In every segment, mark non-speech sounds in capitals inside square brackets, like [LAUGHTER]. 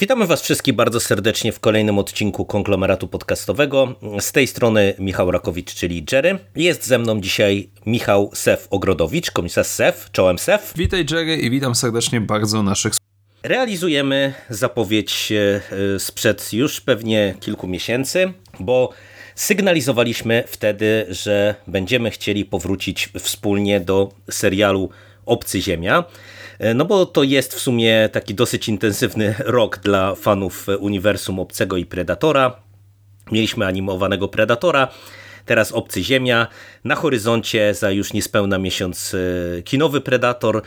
Witamy Was wszystkich bardzo serdecznie w kolejnym odcinku konglomeratu podcastowego. Z tej strony Michał Rakowicz, czyli Jerry. Jest ze mną dzisiaj Michał Sef Ogrodowicz, komisarz Sef. Czołem Sef. Witaj Jerry i witam serdecznie bardzo naszych Realizujemy zapowiedź e, sprzed już pewnie kilku miesięcy, bo sygnalizowaliśmy wtedy, że będziemy chcieli powrócić wspólnie do serialu Obcy Ziemia. E, no bo to jest w sumie taki dosyć intensywny [LAUGHS] rok dla fanów uniwersum Obcego i Predatora. Mieliśmy animowanego Predatora, teraz Obcy Ziemia, na horyzoncie za już niespełna miesiąc e, kinowy Predator,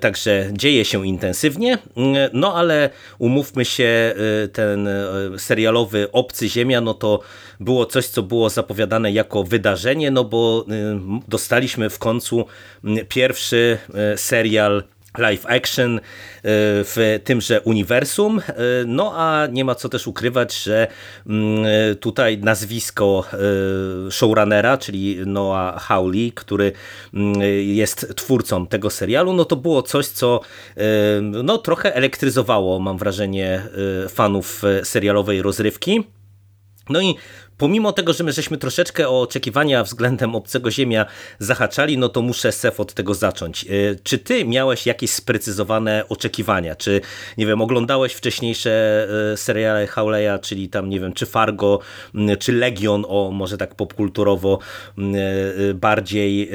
także dzieje się intensywnie, no ale umówmy się, e, ten serialowy Obcy Ziemia, no to było coś, co było zapowiadane jako wydarzenie, no bo dostaliśmy w końcu pierwszy serial live action e, w tymże uniwersum. E, no a nie ma co też ukrywać, że mm, tutaj nazwisko e, showrunnera, czyli Noah Hawley, który mm, jest twórcą tego serialu, no to było coś, co no, trochę elektryzowało, mam wrażenie, fanów serialowej rozrywki. No i pomimo tego, że my żeśmy troszeczkę o oczekiwania względem Obcego Ziemia zahaczali, no to muszę Sef od tego zacząć. E, czy ty miałeś jakieś sprecyzowane oczekiwania? Czy, nie wiem, oglądałeś wcześniejsze e, seriale Howleya, czyli tam, nie wiem, czy Fargo, czy Legion, o może tak popkulturowo e, bardziej,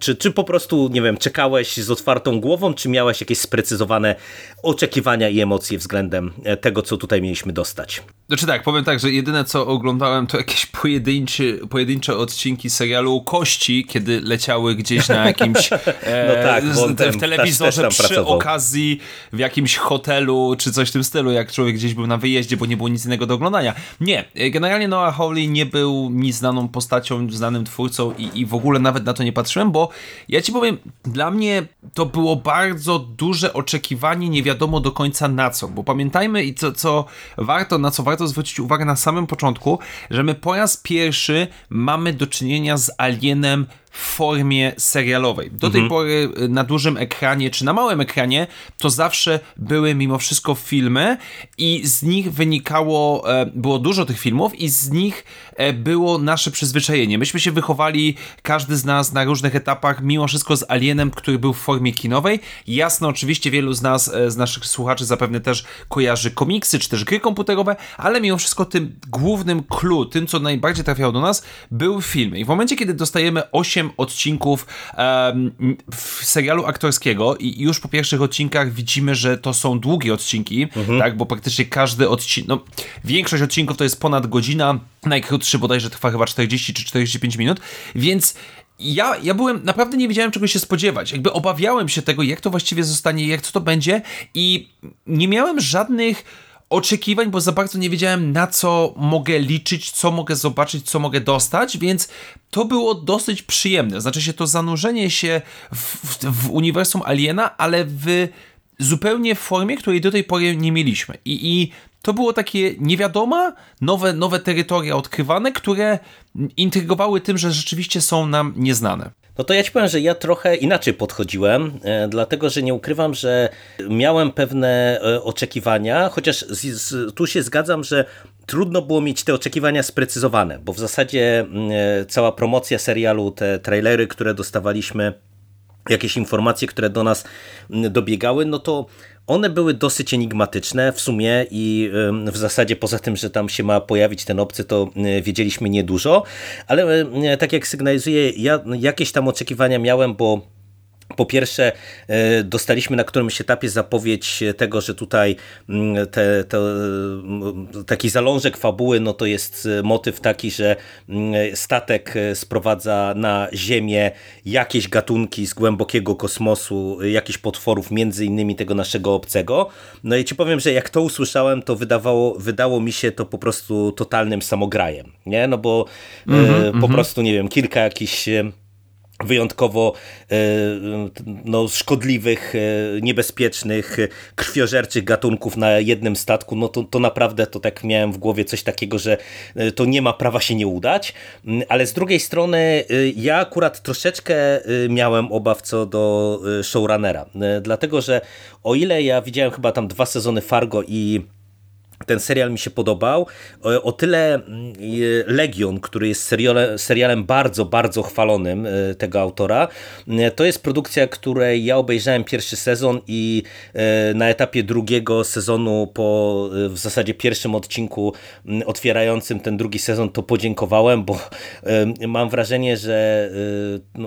czy, czy po prostu, nie wiem, czekałeś z otwartą głową, czy miałeś jakieś sprecyzowane oczekiwania i emocje względem tego, co tutaj mieliśmy dostać? Znaczy tak, powiem tak, że jedyne co oglądałem to jakieś pojedyncze, pojedyncze odcinki serialu Kości, kiedy leciały gdzieś na jakimś [LAUGHS] e, no tak, ten, w telewizorze też, też przy pracował. okazji w jakimś hotelu czy coś w tym stylu, jak człowiek gdzieś był na wyjeździe, bo nie było nic innego do oglądania. Nie, e, generalnie Noah Hawley nie był mi znaną postacią, znanym twórcą i, i w ogóle nawet na to nie patrzyłem, bo ja ci powiem, dla mnie to było bardzo duże oczekiwanie, nie wiadomo do końca na co, bo pamiętajmy i co, co warto, na co warto zwrócić uwagę na samym początku, że my po raz pierwszy mamy do czynienia z alienem formie serialowej. Do tej mhm. pory y, na dużym ekranie czy na małym ekranie to zawsze były mimo wszystko filmy i z nich wynikało, e, było dużo tych filmów i z nich e, było nasze przyzwyczajenie. Myśmy się wychowali, każdy z nas na różnych etapach, mimo wszystko z Alienem, który był w formie kinowej. Jasno, oczywiście wielu z nas, e, z naszych słuchaczy zapewne też kojarzy komiksy czy też gry komputerowe, ale mimo wszystko tym głównym clue, tym co najbardziej trafiało do nas, był film. I w momencie, kiedy dostajemy 8 8 odcinków um, serialu aktorskiego i już po pierwszych odcinkach widzimy, że to są długie odcinki, mhm. tak, bo praktycznie każdy odcinek, no większość odcinków to jest ponad godzina, najkrótszy bodajże trwa chyba 40 czy 45 minut, więc ja, ja byłem, naprawdę nie wiedziałem czego się spodziewać. Jakby obawiałem się tego, jak to właściwie zostanie, jak co to będzie i nie miałem żadnych oczekiwań, bo za bardzo nie wiedziałem na co mogę liczyć, co mogę zobaczyć, co mogę dostać, więc to było dosyć przyjemne. Znaczy się to zanurzenie się w, w, w uniwersum Aliena, ale w zupełnie w formie, której do tej pory nie mieliśmy. I, i to było takie niewiadoma, nowe, nowe terytoria odkrywane, które intrygowały tym, że rzeczywiście są nam nieznane. No to ja ci powiem, że ja trochę inaczej podchodziłem, e, dlatego że nie ukrywam, że miałem pewne e, oczekiwania, chociaż z, z, tu się zgadzam, że trudno było mieć te oczekiwania sprecyzowane, bo w zasadzie e, cała promocja serialu, te trailery, które dostawaliśmy, jakieś informacje, które do nas dobiegały, no to one były dosyć enigmatyczne w sumie i w zasadzie poza tym, że tam się ma pojawić ten obcy, to wiedzieliśmy niedużo, ale tak jak sygnalizuję, ja jakieś tam oczekiwania miałem, bo po pierwsze, e, dostaliśmy na którymś etapie zapowiedź tego, że tutaj mm, te, te, mm, taki zalążek fabuły, no to jest motyw taki, że mm, statek sprowadza na Ziemię jakieś gatunki z głębokiego kosmosu, jakichś potworów, między innymi tego naszego obcego. No i ci powiem, że jak to usłyszałem, to wydawało, wydało mi się to po prostu totalnym samograjem, nie? No bo mm -hmm, po mm -hmm. prostu, nie wiem, kilka jakichś wyjątkowo e, no, szkodliwych, e, niebezpiecznych, krwiożerczych gatunków na jednym statku, no to, to naprawdę to tak miałem w głowie coś takiego, że e, to nie ma prawa się nie udać, mm, ale z drugiej strony ja akurat troszeczkę miałem obaw co do showrunnera, dlatego że o ile ja widziałem chyba tam dwa sezony Fargo i ten serial mi się podobał. O tyle mm, Legion, który jest seriale, serialem bardzo, bardzo chwalonym e, tego autora, e, to jest produkcja, której ja obejrzałem pierwszy sezon i e, na etapie drugiego sezonu po w zasadzie pierwszym odcinku otwierającym ten drugi sezon to podziękowałem, bo mam wrażenie, że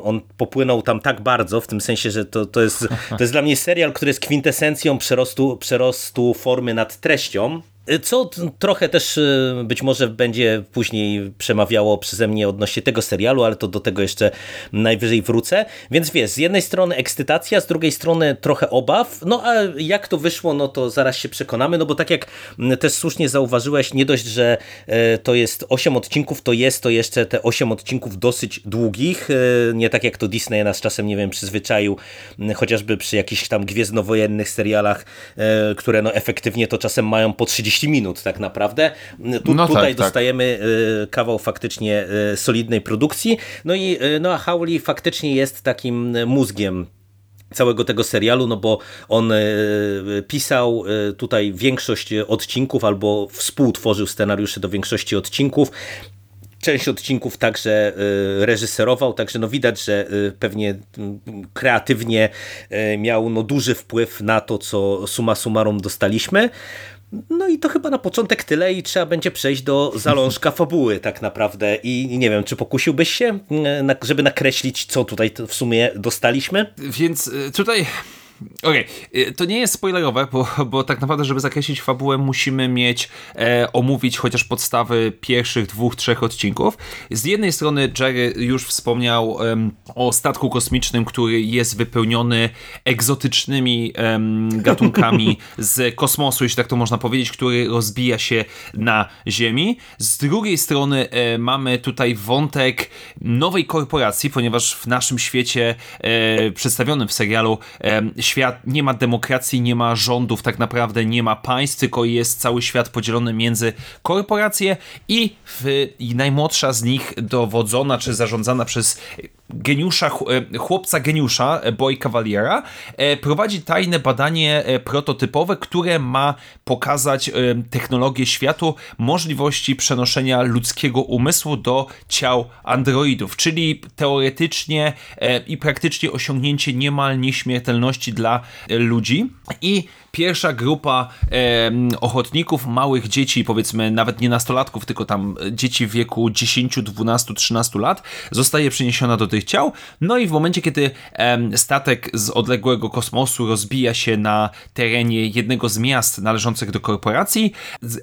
on popłynął tam tak bardzo, w tym sensie, że to, to, jest, to jest dla mnie serial, który jest kwintesencją przerostu, przerostu formy nad treścią. Co trochę też y, być może będzie później przemawiało przeze mnie odnośnie tego serialu, ale to do tego jeszcze najwyżej wrócę. Więc wiesz, z jednej strony ekscytacja, z drugiej strony trochę obaw. No a jak to wyszło, no to zaraz się przekonamy, no bo tak jak też słusznie zauważyłeś, nie dość, że e, to jest 8 odcinków, to jest to jeszcze te 8 odcinków dosyć długich. E, nie tak jak to Disney nas czasem, nie wiem, przyzwyczaił, chociażby przy jakichś tam gwiezdnowojennych serialach, e, które no efektywnie to czasem mają po 30 30 minut tak naprawdę. Tu, no tutaj tak, tak. dostajemy tak. kawał faktycznie e, solidnej produkcji. No i e, Noah Hawley faktycznie jest takim mózgiem całego tego serialu, no bo on pisał tutaj większość odcinków albo współtworzył scenariusze do większości odcinków. Część odcinków także reżyserował, także no widać, że pewnie kreatywnie miał no duży wpływ na to, co suma summarum dostaliśmy. No i to chyba na początek tyle i trzeba będzie przejść do zalążka fabuły tak naprawdę i nie wiem, czy pokusiłbyś się, żeby nakreślić, co tutaj w sumie dostaliśmy? Więc y, tutaj Okej, okay. to nie jest spoilerowe, bo, bo tak naprawdę, żeby zakreślić fabułę, musimy mieć, e, omówić chociaż podstawy pierwszych dwóch, trzech odcinków. Z jednej strony Jerry już wspomniał o statku kosmicznym, który jest wypełniony egzotycznymi gatunkami [LAUGHS] z kosmosu, jeśli tak to można powiedzieć, który rozbija się na Ziemi. Z drugiej strony e, mamy tutaj wątek nowej korporacji, ponieważ w naszym świecie e, przedstawionym w serialu świat, nie ma demokracji, nie ma rządów, tak naprawdę nie ma państw, tylko jest cały świat podzielony między korporacje i, w, i najmłodsza z nich dowodzona czy zarządzana przez geniusza, e, chłopca geniusza, e, Boy Cavaliera, e, prowadzi tajne badanie prototypowe, które ma pokazać technologię światu, możliwości przenoszenia ludzkiego umysłu do ciał androidów, czyli teoretycznie i praktycznie osiągnięcie niemal nieśmiertelności dla ludzi. I pierwsza grupa e, ochotników, małych dzieci, powiedzmy nawet nie nastolatków, tylko tam dzieci w wieku 10, 12, 13 lat, zostaje przeniesiona do tych ciał. No i w momencie, kiedy e, statek z odległego kosmosu rozbija się na terenie jednego z miast należących do korporacji,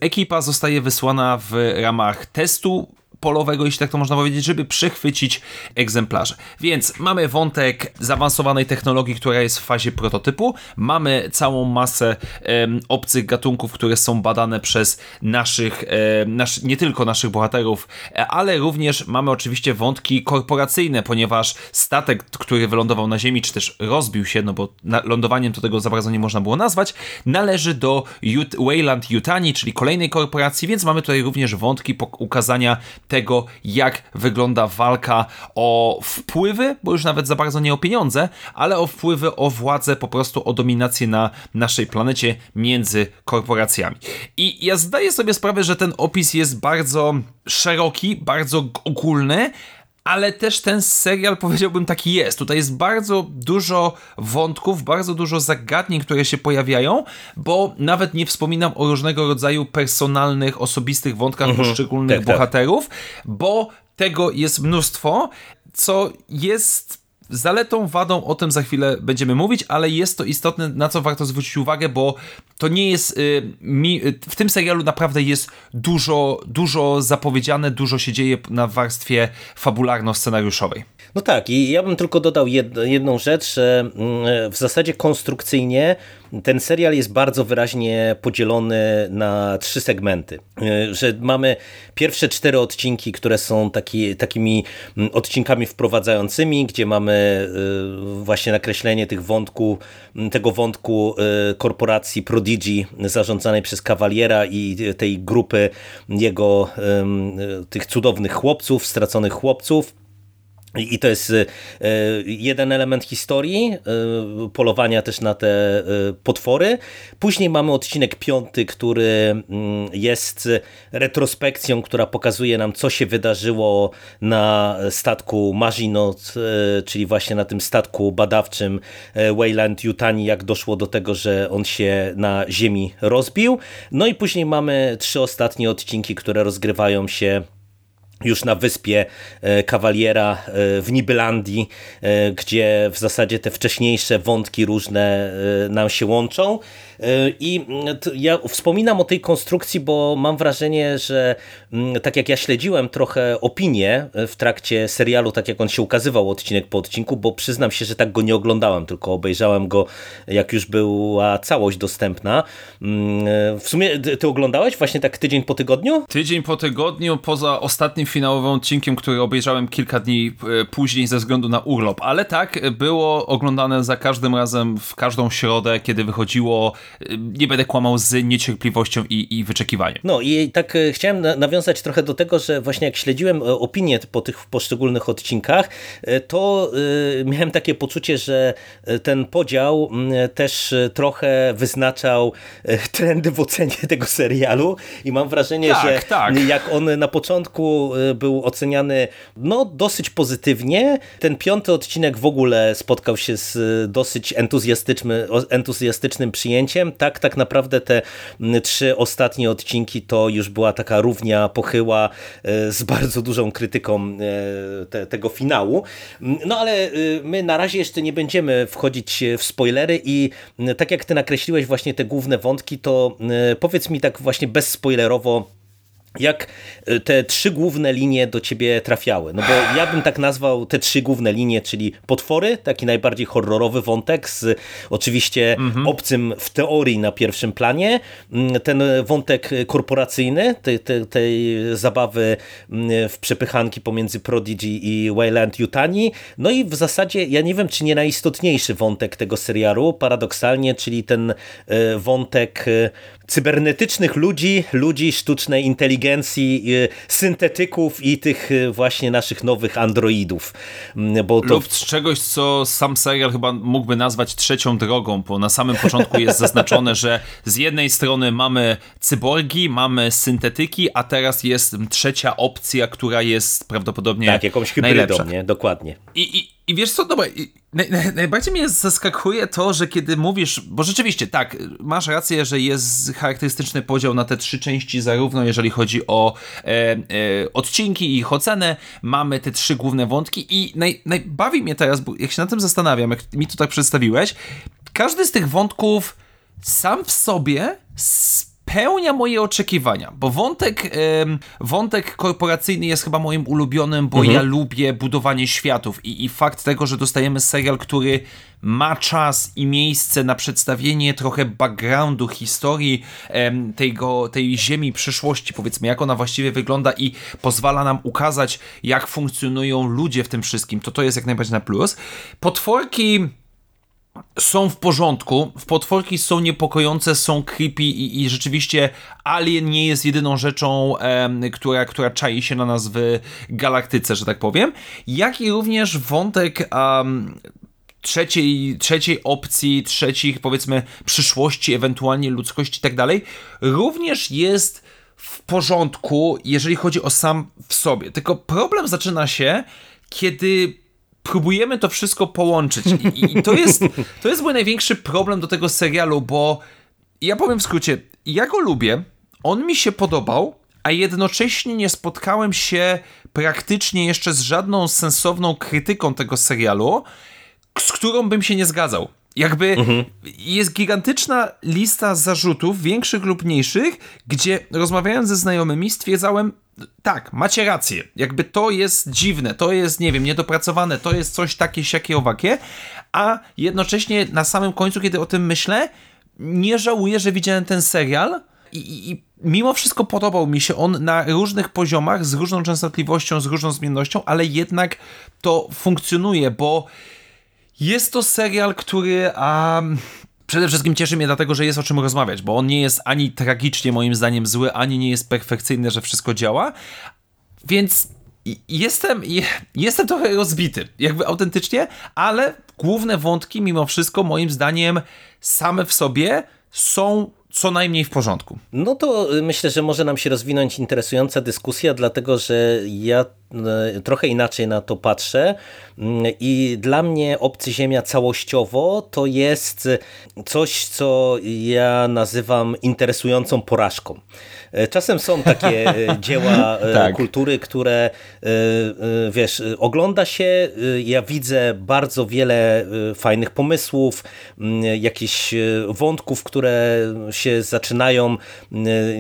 ekipa zostaje wysłana w ramach testu polowego, jeśli tak to można powiedzieć, żeby przechwycić egzemplarze. Więc mamy wątek zaawansowanej technologii, która jest w fazie prototypu, mamy całą masę um, obcych gatunków, które są badane przez naszych, nasz, nie tylko naszych bohaterów, ale również mamy oczywiście wątki korporacyjne, ponieważ statek, który wylądował na Ziemi, czy też rozbił się, no bo lądowaniem to tego za bardzo nie można było nazwać, należy do Ut Wayland Yutani, czyli kolejnej korporacji, więc mamy tutaj również wątki ukazania tego, jak wygląda walka o wpływy, bo już nawet za bardzo nie o pieniądze, ale o wpływy, o władzę, po prostu o dominację na naszej planecie między korporacjami. I ja zdaję sobie sprawę, że ten opis jest bardzo szeroki, bardzo ogólny, ale też ten serial powiedziałbym taki jest. Tutaj jest bardzo dużo wątków, bardzo dużo zagadnień, które się pojawiają, bo nawet nie wspominam o różnego rodzaju personalnych, osobistych wątkach mhm. poszczególnych tak, tak. bohaterów, tak. bo tego jest mnóstwo, co jest zaletą, wadą, o tym za chwilę będziemy mówić, ale jest to istotne, na co warto zwrócić uwagę, bo to nie jest. Y, y, w tym serialu naprawdę jest dużo, dużo zapowiedziane, dużo się dzieje na warstwie fabularno-scenariuszowej. No tak, i ja bym tylko dodał jedną rzecz, że mm, w zasadzie konstrukcyjnie ten serial jest bardzo wyraźnie podzielony na trzy segmenty. Y, że mamy pierwsze cztery odcinki, które są taki, takimi mm, odcinkami wprowadzającymi, gdzie mamy właśnie nakreślenie tych tego wątku korporacji Prodigy zarządzanej przez Kawaliera i tej grupy jego tych cudownych chłopców, straconych chłopców i to jest e, jeden element historii, e, polowania też na te potwory. Później mamy odcinek piąty, który mm, jest retrospekcją, która pokazuje nam, co się wydarzyło na statku Maginot, czyli właśnie na tym statku badawczym Wayland Yutani, jak doszło do tego, że on się na ziemi rozbił. No i później mamy trzy ostatnie odcinki, które rozgrywają się już na wyspie e, Kawaliera e, w Nibylandii, e, gdzie w zasadzie te wcześniejsze wątki różne nam się łączą. I mm, ja wspominam o tej konstrukcji, bo mam wrażenie, że mm, tak jak ja śledziłem trochę opinie w trakcie serialu, tak jak on się ukazywał odcinek po odcinku, bo przyznam się, że tak go nie oglądałem, tylko obejrzałem go jak już była całość dostępna. Mm, w sumie ty oglądałeś właśnie tak tydzień po tygodniu? Tydzień po tygodniu, poza ostatnim finałowym odcinkiem, który obejrzałem kilka dni e, później ze względu na urlop, ale tak, było oglądane za każdym razem w każdą środę, kiedy wychodziło nie będę kłamał z niecierpliwością i, i wyczekiwaniem. No i tak e, chciałem nawiązać trochę do tego, że właśnie jak śledziłem e, opinie po tych poszczególnych odcinkach, e, to miałem takie poczucie, że ten podział też trochę wyznaczał trendy w ocenie tego serialu i mam wrażenie, tak, że tak. jak on na początku był oceniany no dosyć pozytywnie, ten piąty odcinek w ogóle spotkał się z dosyć entuzjastycznym, entuzjastycznym przyjęciem, tak, tak naprawdę te trzy ostatnie odcinki to już była taka równia pochyła e, z bardzo dużą krytyką e, te, tego finału. No ale e, my na razie jeszcze nie będziemy wchodzić w spoilery i tak jak ty nakreśliłeś właśnie te główne wątki, to powiedz mi tak właśnie bezspoilerowo, jak e, te trzy główne linie do ciebie trafiały. No bo ja bym tak nazwał te trzy główne linie, czyli potwory, taki najbardziej horrorowy wątek z oczywiście mhm. obcym w teorii na pierwszym planie, mm, ten wątek korporacyjny, tej, tej, tej zabawy mm, w przepychanki pomiędzy Prodigy i Wayland Yutani, no i w zasadzie ja nie wiem, czy nie najistotniejszy wątek tego serialu, paradoksalnie, czyli ten e, wątek e, cybernetycznych ludzi, ludzi sztucznej inteligencji, y, syntetyków i tych y, właśnie naszych nowych androidów. Mm, bo to... Lub z czegoś, co sam serial chyba mógłby nazwać trzecią drogą, bo na samym początku jest zaznaczone, że z jednej strony mamy cyborgi, mamy syntetyki, a teraz jest trzecia opcja, która jest prawdopodobnie Tak, jakąś hybrydą, najlepsza. nie? Dokładnie. I, i, i wiesz co, dobra, naj, naj, najbardziej mnie zaskakuje to, że kiedy mówisz, bo rzeczywiście tak, masz rację, że jest charakterystyczny podział na te trzy części, zarówno jeżeli chodzi o e, e, odcinki i ich ocenę, mamy te trzy główne wątki i naj, najbawi mnie teraz, bo jak się na tym zastanawiam, jak mi to tak przedstawiłeś, każdy z tych wątków sam w sobie spełnia moje oczekiwania, bo wątek, wątek korporacyjny jest chyba moim ulubionym, bo mhm. ja lubię budowanie światów i, i fakt tego, że dostajemy serial, który ma czas i miejsce na przedstawienie trochę backgroundu, historii tego, tej ziemi przyszłości, powiedzmy, jak ona właściwie wygląda i pozwala nam ukazać, jak funkcjonują ludzie w tym wszystkim, to to jest jak najbardziej na plus. Potworki są w porządku, w potworki są niepokojące, są creepy i, i rzeczywiście Alien nie jest jedyną rzeczą, e, która, która czai się na nas w galaktyce, że tak powiem, jak i również wątek um, trzeciej, trzeciej opcji, trzecich powiedzmy przyszłości, ewentualnie ludzkości i tak dalej, również jest w porządku, jeżeli chodzi o sam w sobie. Tylko problem zaczyna się, kiedy próbujemy to wszystko połączyć. I, I, to, jest, to jest mój największy problem do tego serialu, bo ja powiem w skrócie, ja go lubię, on mi się podobał, a jednocześnie nie spotkałem się praktycznie jeszcze z żadną sensowną krytyką tego serialu, z którą bym się nie zgadzał. Jakby mhm. jest gigantyczna lista zarzutów, większych lub mniejszych, gdzie rozmawiając ze znajomymi stwierdzałem, tak, macie rację. Jakby to jest dziwne, to jest, nie wiem, niedopracowane, to jest coś takie, siakie, owakie, a jednocześnie na samym końcu, kiedy o tym myślę, nie żałuję, że widziałem ten serial i, i mimo wszystko podobał mi się on na różnych poziomach, z różną częstotliwością, z różną zmiennością, ale jednak to funkcjonuje, bo jest to serial, który um, przede wszystkim cieszy mnie dlatego, że jest o czym rozmawiać, bo on nie jest ani tragicznie moim zdaniem zły, ani nie jest perfekcyjny, że wszystko działa, więc jestem, jestem trochę rozbity, jakby autentycznie, ale główne wątki mimo wszystko moim zdaniem same w sobie są co najmniej w porządku. No to y, myślę, że może nam się rozwinąć interesująca dyskusja, dlatego że ja y, trochę inaczej na to patrzę mm, i dla mnie Obcy Ziemia całościowo to jest coś, co ja nazywam interesującą porażką. E, czasem są takie e, [LAUGHS] dzieła e, tak. kultury, które wiesz, ogląda się, ja widzę bardzo wiele fajnych pomysłów, jakichś wątków, które się zaczynają,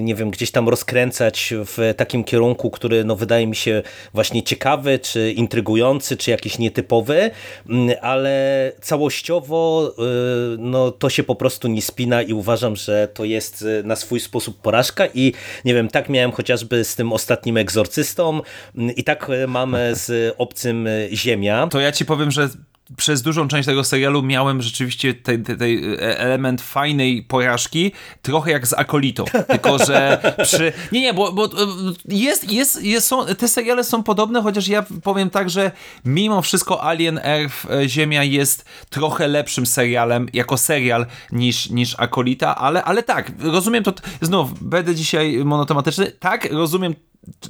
nie wiem, gdzieś tam rozkręcać w takim kierunku, który no, wydaje mi się właśnie ciekawy, czy intrygujący, czy jakiś nietypowy, ale całościowo no, to się po prostu nie spina i uważam, że to jest na swój sposób porażka i nie wiem, tak miałem chociażby z tym ostatnim egzorcystą i tak mamy z obcym Ziemia. To ja ci powiem, że przez dużą część tego serialu miałem rzeczywiście ten element fajnej porażki, trochę jak z Akolitą, [LAUGHS] tylko że przy... Nie, nie, bo, bo jest, jest, jest, są, te seriale są podobne, chociaż ja powiem tak, że mimo wszystko Alien Earth e, Ziemia jest trochę lepszym serialem, jako serial niż, niż Akolita, ale, ale tak, rozumiem to, znów, będę dzisiaj monotematyczny, tak, rozumiem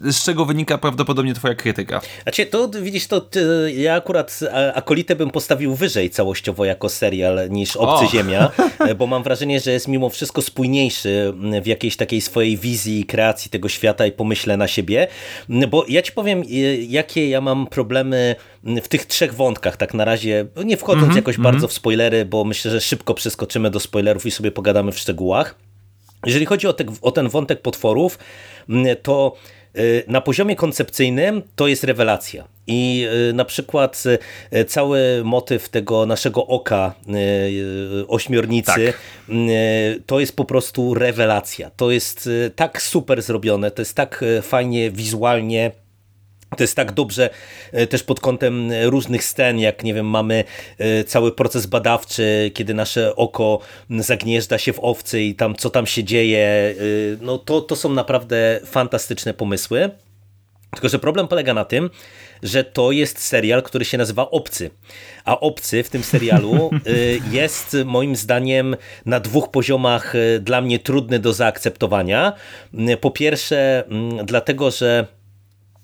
z czego wynika prawdopodobnie twoja krytyka. Znaczy, to widzisz, to ty, ja akurat Akolitę bym postawił wyżej całościowo jako serial niż Obcy. Ziemia, [LAUGHS] bo mam wrażenie, że jest mimo wszystko spójniejszy w jakiejś takiej swojej wizji kreacji tego świata i pomyśle na siebie, bo ja ci powiem, jakie ja mam problemy w tych trzech wątkach, tak na razie, nie wchodząc mm -hmm, jakoś mm -hmm. bardzo w spoilery, bo myślę, że szybko przeskoczymy do spoilerów i sobie pogadamy w szczegółach. Jeżeli chodzi o, te, o ten wątek potworów, to Y, na poziomie koncepcyjnym to jest rewelacja. I y, na przykład y, cały motyw tego naszego oka ośmiornicy tak. to jest po prostu rewelacja. To jest tak super zrobione, to jest tak fajnie wizualnie to jest tak dobrze e, też pod kątem różnych scen, jak nie wiem, mamy e, cały proces badawczy, kiedy nasze oko zagnieżdża się w owcy i tam co tam się dzieje. E, no to, to są naprawdę fantastyczne pomysły. Tylko, że problem polega na tym, że to jest serial, który się nazywa Obcy. A Obcy w tym serialu [LAUGHS] jest moim zdaniem na dwóch poziomach dla mnie trudny do zaakceptowania. Po pierwsze, dlatego, że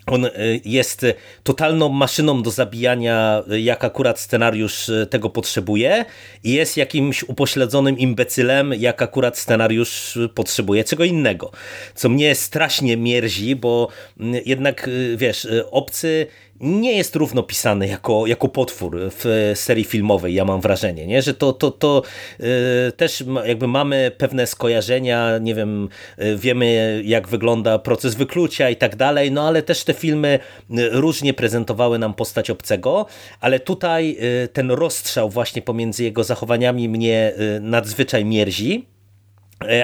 on y, jest totalną maszyną do zabijania, y, jak akurat scenariusz tego potrzebuje i jest jakimś upośledzonym imbecylem, jak akurat scenariusz potrzebuje czego innego. Co mnie strasznie mierzi, bo mm, jednak, wiesz, obcy nie jest równo pisany jako, jako potwór w serii filmowej, ja mam wrażenie, nie? że to, to, to yy, też jakby mamy pewne skojarzenia, nie wiem, yy, wiemy jak wygląda proces wyklucia i tak dalej, no ale też te filmy y, różnie prezentowały nam postać obcego, ale tutaj yy, ten rozstrzał właśnie pomiędzy jego zachowaniami mnie y, nadzwyczaj mierzi,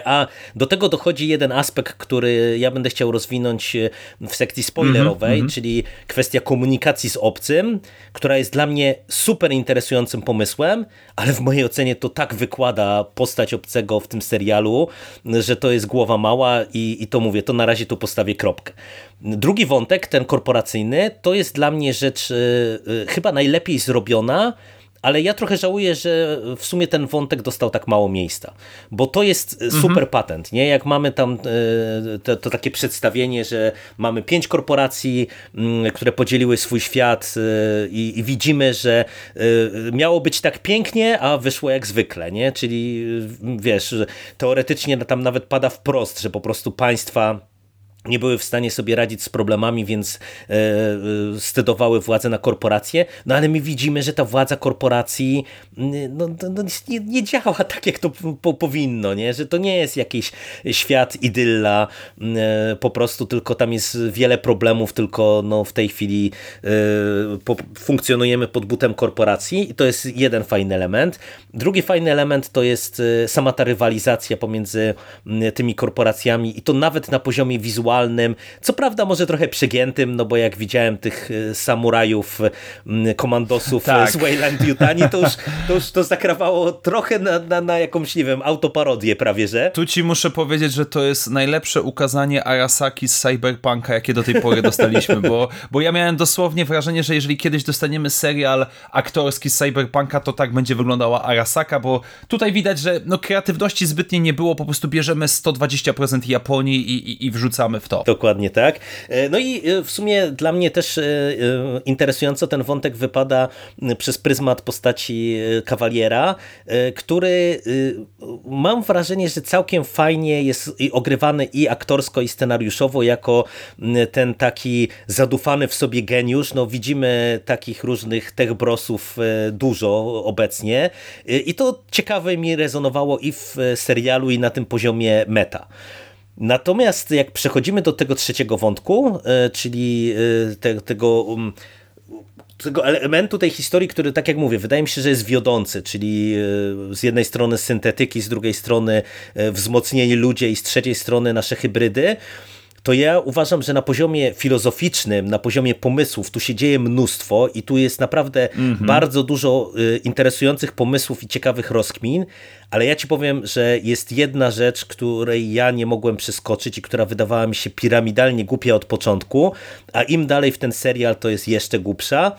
a do tego dochodzi jeden aspekt, który ja będę chciał rozwinąć e, w sekcji spoilerowej, mm -hmm. czyli kwestia komunikacji z obcym, która jest dla mnie super interesującym pomysłem, ale w mojej ocenie to tak wykłada postać obcego w tym serialu, że to jest głowa mała i, i to mówię, to na razie tu postawię kropkę. Drugi wątek, ten korporacyjny, to jest dla mnie rzecz y, chyba najlepiej zrobiona, ale ja trochę żałuję, że w sumie ten wątek dostał tak mało miejsca, bo to jest mhm. super patent, nie? Jak mamy tam e, to, to, takie przedstawienie, że mamy pięć korporacji, mm, które podzieliły swój świat e, i, i widzimy, że e, miało być tak pięknie, a wyszło jak zwykle, nie? Czyli wiesz, teoretycznie tam nawet pada wprost, że po prostu państwa nie były w stanie sobie radzić z problemami, więc e, e, stedowały władzę na korporacje, no ale my widzimy, że ta władza korporacji mm, no, no, no, nie, nie, działa tak, jak to po, powinno, nie? że to nie jest jakiś świat idylla, mm, e, po prostu tylko tam jest wiele problemów, tylko no, w tej chwili funkcjonujemy pod butem korporacji i to jest jeden fajny element. Drugi fajny element to jest sama ta rywalizacja pomiędzy mm, tymi korporacjami i to nawet na poziomie wizualnym co prawda może trochę przegiętym, no bo jak widziałem tych e, samurajów, komandosów e, tak. z Wayland Yutani, to już, to już to zakrawało trochę na, na, na jakąś, nie wiem, autoparodię prawie, że. Tu ci muszę powiedzieć, że to jest najlepsze ukazanie Arasaki z Cyberpunka, jakie do tej pory dostaliśmy, bo, bo ja miałem dosłownie wrażenie, że jeżeli kiedyś dostaniemy serial aktorski z Cyberpunka, to tak będzie wyglądała Arasaka, bo tutaj widać, że no, kreatywności zbytnie nie było, po prostu bierzemy 120% Japonii i, i, i wrzucamy w to. Dokładnie tak. E, no i e, w sumie dla mnie też e, interesująco ten wątek wypada przez pryzmat postaci kawaliera, który mam wrażenie, że całkiem fajnie jest ogrywany i aktorsko, i scenariuszowo jako ten taki zadufany w sobie geniusz. No widzimy takich różnych techbrosów dużo obecnie i to ciekawe mi rezonowało i w serialu, i na tym poziomie meta. Natomiast jak przechodzimy do tego trzeciego wątku, e, czyli e, te, tego um, tego elementu tej historii, który, tak jak mówię, wydaje mi się, że jest wiodący, czyli e, z jednej strony syntetyki, z drugiej strony wzmocnieni ludzie i z trzeciej strony nasze hybrydy, to ja uważam, że na poziomie filozoficznym, na poziomie pomysłów tu się dzieje mnóstwo i tu jest naprawdę mm -hmm. bardzo dużo interesujących pomysłów i ciekawych rozkmin, ale ja ci powiem, że jest jedna rzecz, której ja nie mogłem przeskoczyć i która wydawała mi się piramidalnie głupia od początku, a im dalej w ten serial to jest jeszcze głupsza.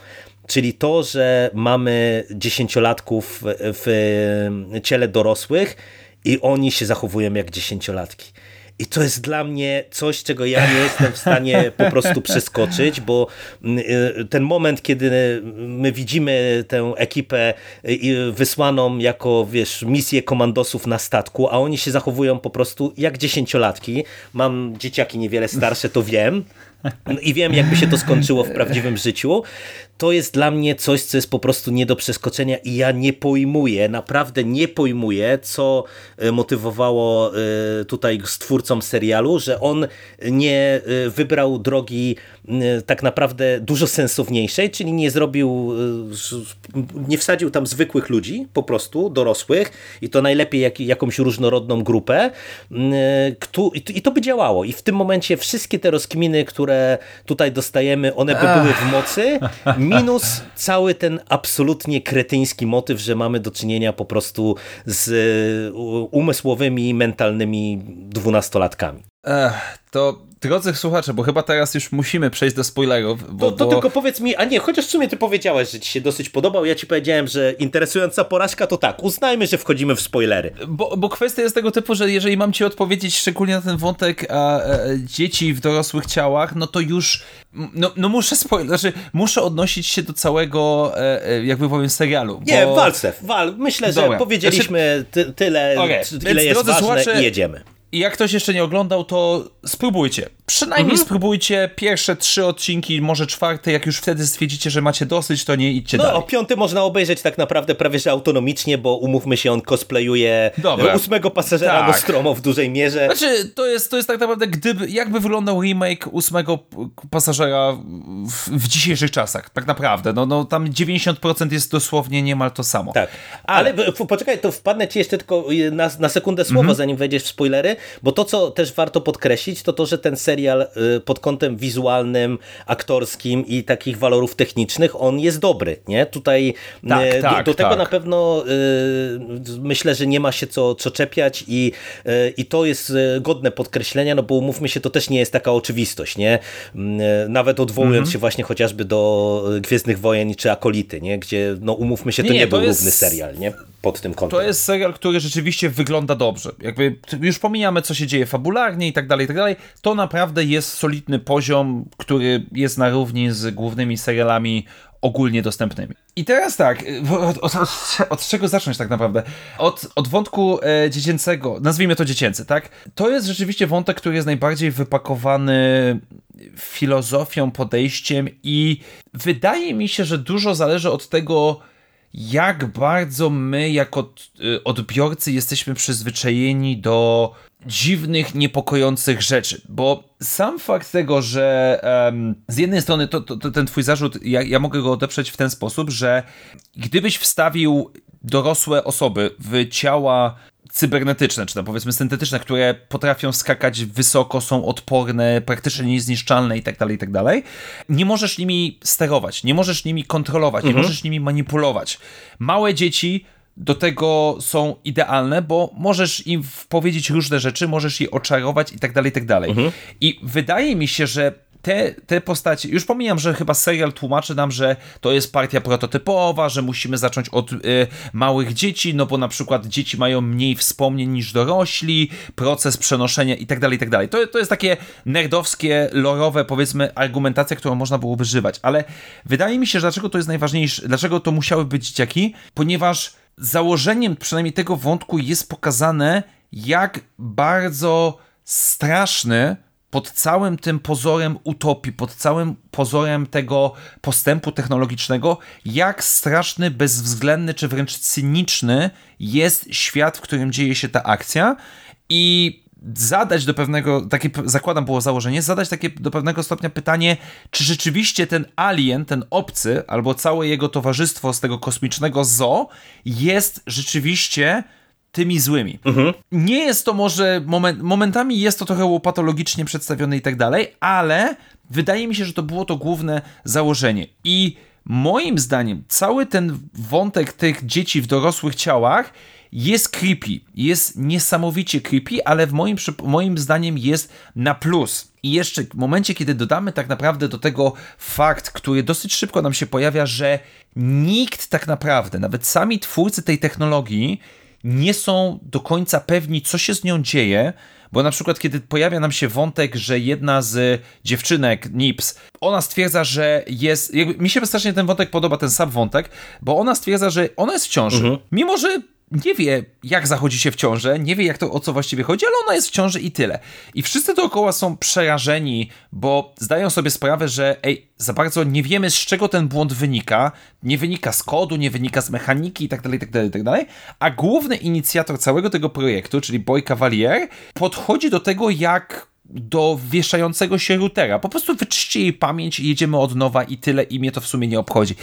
Czyli to, że mamy dziesięciolatków w ciele dorosłych i oni się zachowują jak dziesięciolatki. I to jest dla mnie coś, czego ja nie jestem w stanie po prostu przeskoczyć, bo mm, y, ten moment, kiedy my widzimy tę ekipę y, wysłaną jako, wiesz, misję komandosów na statku, a oni się zachowują po prostu jak dziesięciolatki. Mam dzieciaki niewiele starsze, to wiem. I wiem, jakby się to skończyło w prawdziwym życiu. To jest dla mnie coś, co jest po prostu nie do przeskoczenia i ja nie pojmuję, naprawdę nie pojmuję, co e, motywowało e, tutaj stwórcom serialu, że on nie e, wybrał drogi tak naprawdę dużo sensowniejszej, czyli nie zrobił, nie wsadził tam zwykłych ludzi, po prostu dorosłych i to najlepiej jak, jakąś różnorodną grupę i to by działało. I w tym momencie wszystkie te rozkminy, które tutaj dostajemy, one by były w mocy, [LAUGHS] Minus cały ten absolutnie kretyński motyw, że mamy do czynienia po prostu z e, umysłowymi, mentalnymi dwunastolatkami. Ech, to drodzy słuchacze, bo chyba teraz już musimy przejść do spoilerów. Bo, to, to bo... tylko powiedz mi, a nie, chociaż w sumie ty powiedziałeś, że ci się dosyć podobał, ja ci powiedziałem, że interesująca porażka, to tak, uznajmy, że wchodzimy w spoilery. Bo, bo kwestia jest tego typu, że jeżeli mam ci odpowiedzieć szczególnie na ten wątek a, a, dzieci w dorosłych ciałach, no to już no, no muszę spoiler, znaczy muszę odnosić się do całego, e, e jakby powiem, serialu. Nie, bo... walce, wal. Myślę, że Dobra. powiedzieliśmy ty, tyle, okay. ile Więc, jest ważne słuchacze, i jedziemy. I jak ktoś jeszcze nie oglądał, to spróbujcie. Przynajmniej mhm. spróbujcie pierwsze trzy odcinki, może czwarte, jak już wtedy stwierdzicie, że macie dosyć, to nie idźcie no, dalej. No, piąty można obejrzeć tak naprawdę prawie że autonomicznie, bo umówmy się, on cosplayuje Dobra. ósmego pasażera tak. Nostromo w dużej mierze. Znaczy, to jest, to jest tak naprawdę, gdyby, jakby wyglądał remake ósmego pasażera w, w dzisiejszych czasach, tak naprawdę. No, no tam 90% jest dosłownie niemal to samo. Tak, ale, ale poczekaj, to wpadnę ci jeszcze tylko na, na sekundę słowo, mhm. zanim wejdziesz w spoilery, bo to, co też warto podkreślić, to to, że ten serial y, pod kątem wizualnym, aktorskim i takich walorów technicznych, on jest dobry, nie? Tutaj tak, y, tak, do, do, tego tak. na pewno y, myślę, że nie ma się co, co czepiać i, i to jest godne podkreślenia, no bo umówmy się, to też nie jest taka oczywistość, nie? Nawet odwołując mhm. się właśnie chociażby do Gwiezdnych Wojen czy Akolity, nie? Gdzie, no umówmy się, to nie, nie, to był jest... równy serial, nie? pod tym kątem. To jest serial, który rzeczywiście wygląda dobrze. Jakby już pomijamy, co się dzieje fabularnie i tak dalej, i tak dalej. To naprawdę jest solidny poziom, który jest na równi z głównymi serialami ogólnie dostępnymi. I teraz tak, od, od, od, czego zacząć tak naprawdę? Od, od wątku e, dziecięcego, nazwijmy to dziecięcy, tak? To jest rzeczywiście wątek, który jest najbardziej wypakowany filozofią, podejściem i wydaje mi się, że dużo zależy od tego, jak bardzo my jako y, odbiorcy jesteśmy przyzwyczajeni do dziwnych, niepokojących rzeczy, bo sam fakt tego, że um, z jednej strony to, to, to ten twój zarzut, ja, ja mogę go odeprzeć w ten sposób, że gdybyś wstawił dorosłe osoby w ciała cybernetyczne, czy tam powiedzmy syntetyczne, które potrafią skakać wysoko, są odporne, praktycznie niezniszczalne i tak dalej, i tak dalej. Nie możesz nimi sterować, nie możesz nimi kontrolować, mhm. nie możesz nimi manipulować. Małe dzieci do tego są idealne, bo możesz im powiedzieć różne rzeczy, możesz je oczarować i tak dalej, i tak dalej. Mhm. I wydaje mi się, że te, te postacie, już pomijam, że chyba serial tłumaczy nam, że to jest partia prototypowa, że musimy zacząć od y, małych dzieci, no bo na przykład dzieci mają mniej wspomnień niż dorośli, proces przenoszenia i tak dalej, i tak dalej. To, to jest takie nerdowskie, lorowe, powiedzmy, argumentacja, którą można byłoby żywać, ale wydaje mi się, że dlaczego to jest najważniejsze, dlaczego to musiały być dzieciaki, ponieważ założeniem przynajmniej tego wątku jest pokazane, jak bardzo straszny pod całym tym pozorem utopii, pod całym pozorem tego postępu technologicznego, jak straszny, bezwzględny czy wręcz cyniczny jest świat, w którym dzieje się ta akcja. I zadać do pewnego, takie zakładam było założenie, zadać takie do pewnego stopnia pytanie, czy rzeczywiście ten alien, ten obcy, albo całe jego towarzystwo z tego kosmicznego zoo jest rzeczywiście tymi złymi. Mhm. Nie jest to może, moment, momentami jest to trochę łopatologicznie przedstawione i tak dalej, ale wydaje mi się, że to było to główne założenie. I moim zdaniem cały ten wątek tych dzieci w dorosłych ciałach jest creepy, jest niesamowicie creepy, ale w moim, moim zdaniem jest na plus. I jeszcze w momencie, kiedy dodamy tak naprawdę do tego fakt, który dosyć szybko nam się pojawia, że nikt tak naprawdę, nawet sami twórcy tej technologii, nie są do końca pewni, co się z nią dzieje, bo na przykład, kiedy pojawia nam się wątek, że jedna z dziewczynek, Nips, ona stwierdza, że jest. Mi się strasznie ten wątek podoba, ten sam wątek, bo ona stwierdza, że ona jest w ciąży. Mhm. Mimo, że nie wie, jak zachodzi się w ciążę, nie wie, jak to, o co właściwie chodzi, ale ona jest w ciąży i tyle. I wszyscy dookoła są przerażeni, bo zdają sobie sprawę, że ej, za bardzo nie wiemy, z czego ten błąd wynika. Nie wynika z kodu, nie wynika z mechaniki itd., itd., itd. A główny inicjator całego tego projektu, czyli Boy Cavalier, podchodzi do tego jak do wieszającego się routera. Po prostu wyczyści jej pamięć i jedziemy od nowa i tyle i mnie to w sumie nie obchodzi.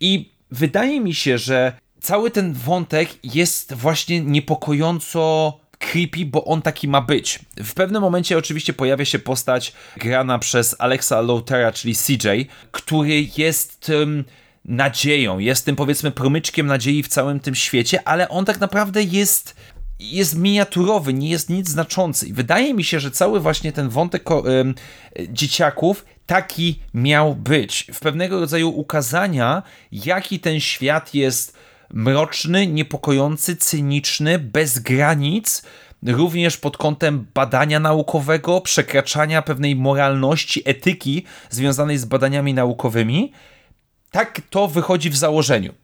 I wydaje mi się, że cały ten wątek jest właśnie niepokojąco creepy, bo on taki ma być. W pewnym momencie oczywiście pojawia się postać grana przez Alexa Loutera, czyli CJ, który jest um, nadzieją, jest tym powiedzmy promyczkiem nadziei w całym tym świecie, ale on tak naprawdę jest jest miniaturowy, nie jest nic znaczący. I wydaje mi się, że cały właśnie ten wątek um, dzieciaków taki miał być. W pewnego rodzaju ukazania, jaki ten świat jest mroczny, niepokojący, cyniczny, bez granic, również pod kątem badania naukowego, przekraczania pewnej moralności, etyki związanej z badaniami naukowymi. Tak to wychodzi w założeniu.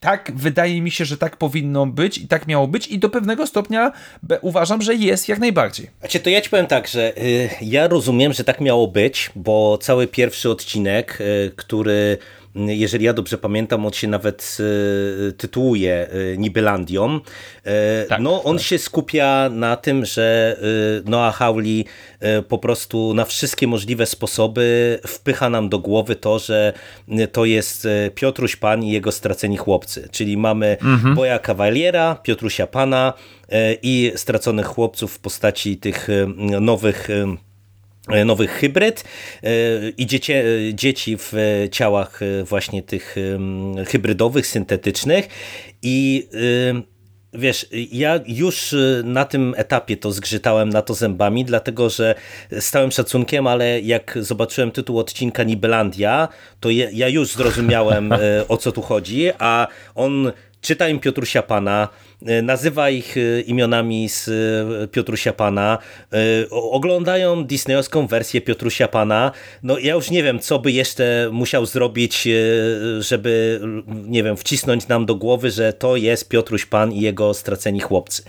Tak, wydaje mi się, że tak powinno być i tak miało być, i do pewnego stopnia uważam, że jest jak najbardziej. Znaczy, to ja ci powiem tak, że y, ja rozumiem, że tak miało być, bo cały pierwszy odcinek, y, który jeżeli ja dobrze pamiętam, on się nawet e, tytułuje e, Nibelandią. E, tak, no, on tak. się skupia na tym, że Noah Hawley po prostu na wszystkie możliwe sposoby wpycha nam do głowy to, że to jest Piotruś Pan i jego straceni chłopcy. Czyli mamy mhm. Boja Kawaliera, Piotrusia Pana i straconych chłopców w postaci tych nowych E, nowy hybryd e, i dziecię, dzieci w ciałach e, właśnie tych hybrydowych, syntetycznych. I Wiesz, ja już na tym etapie to zgrzytałem na to zębami, dlatego że z całym szacunkiem, ale jak zobaczyłem tytuł odcinka Nibelandia, to ja już zrozumiałem o co tu chodzi, a on czyta im Piotrusia Pana, e, nazywa ich e, imionami z e, Piotrusia Pana, oglądają disneyowską wersję Piotrusia Pana. No ja już nie wiem, co by jeszcze musiał zrobić, żeby, nie wiem, wcisnąć nam do głowy, że to jest Piotruś Pan i jego straceni chłopcy.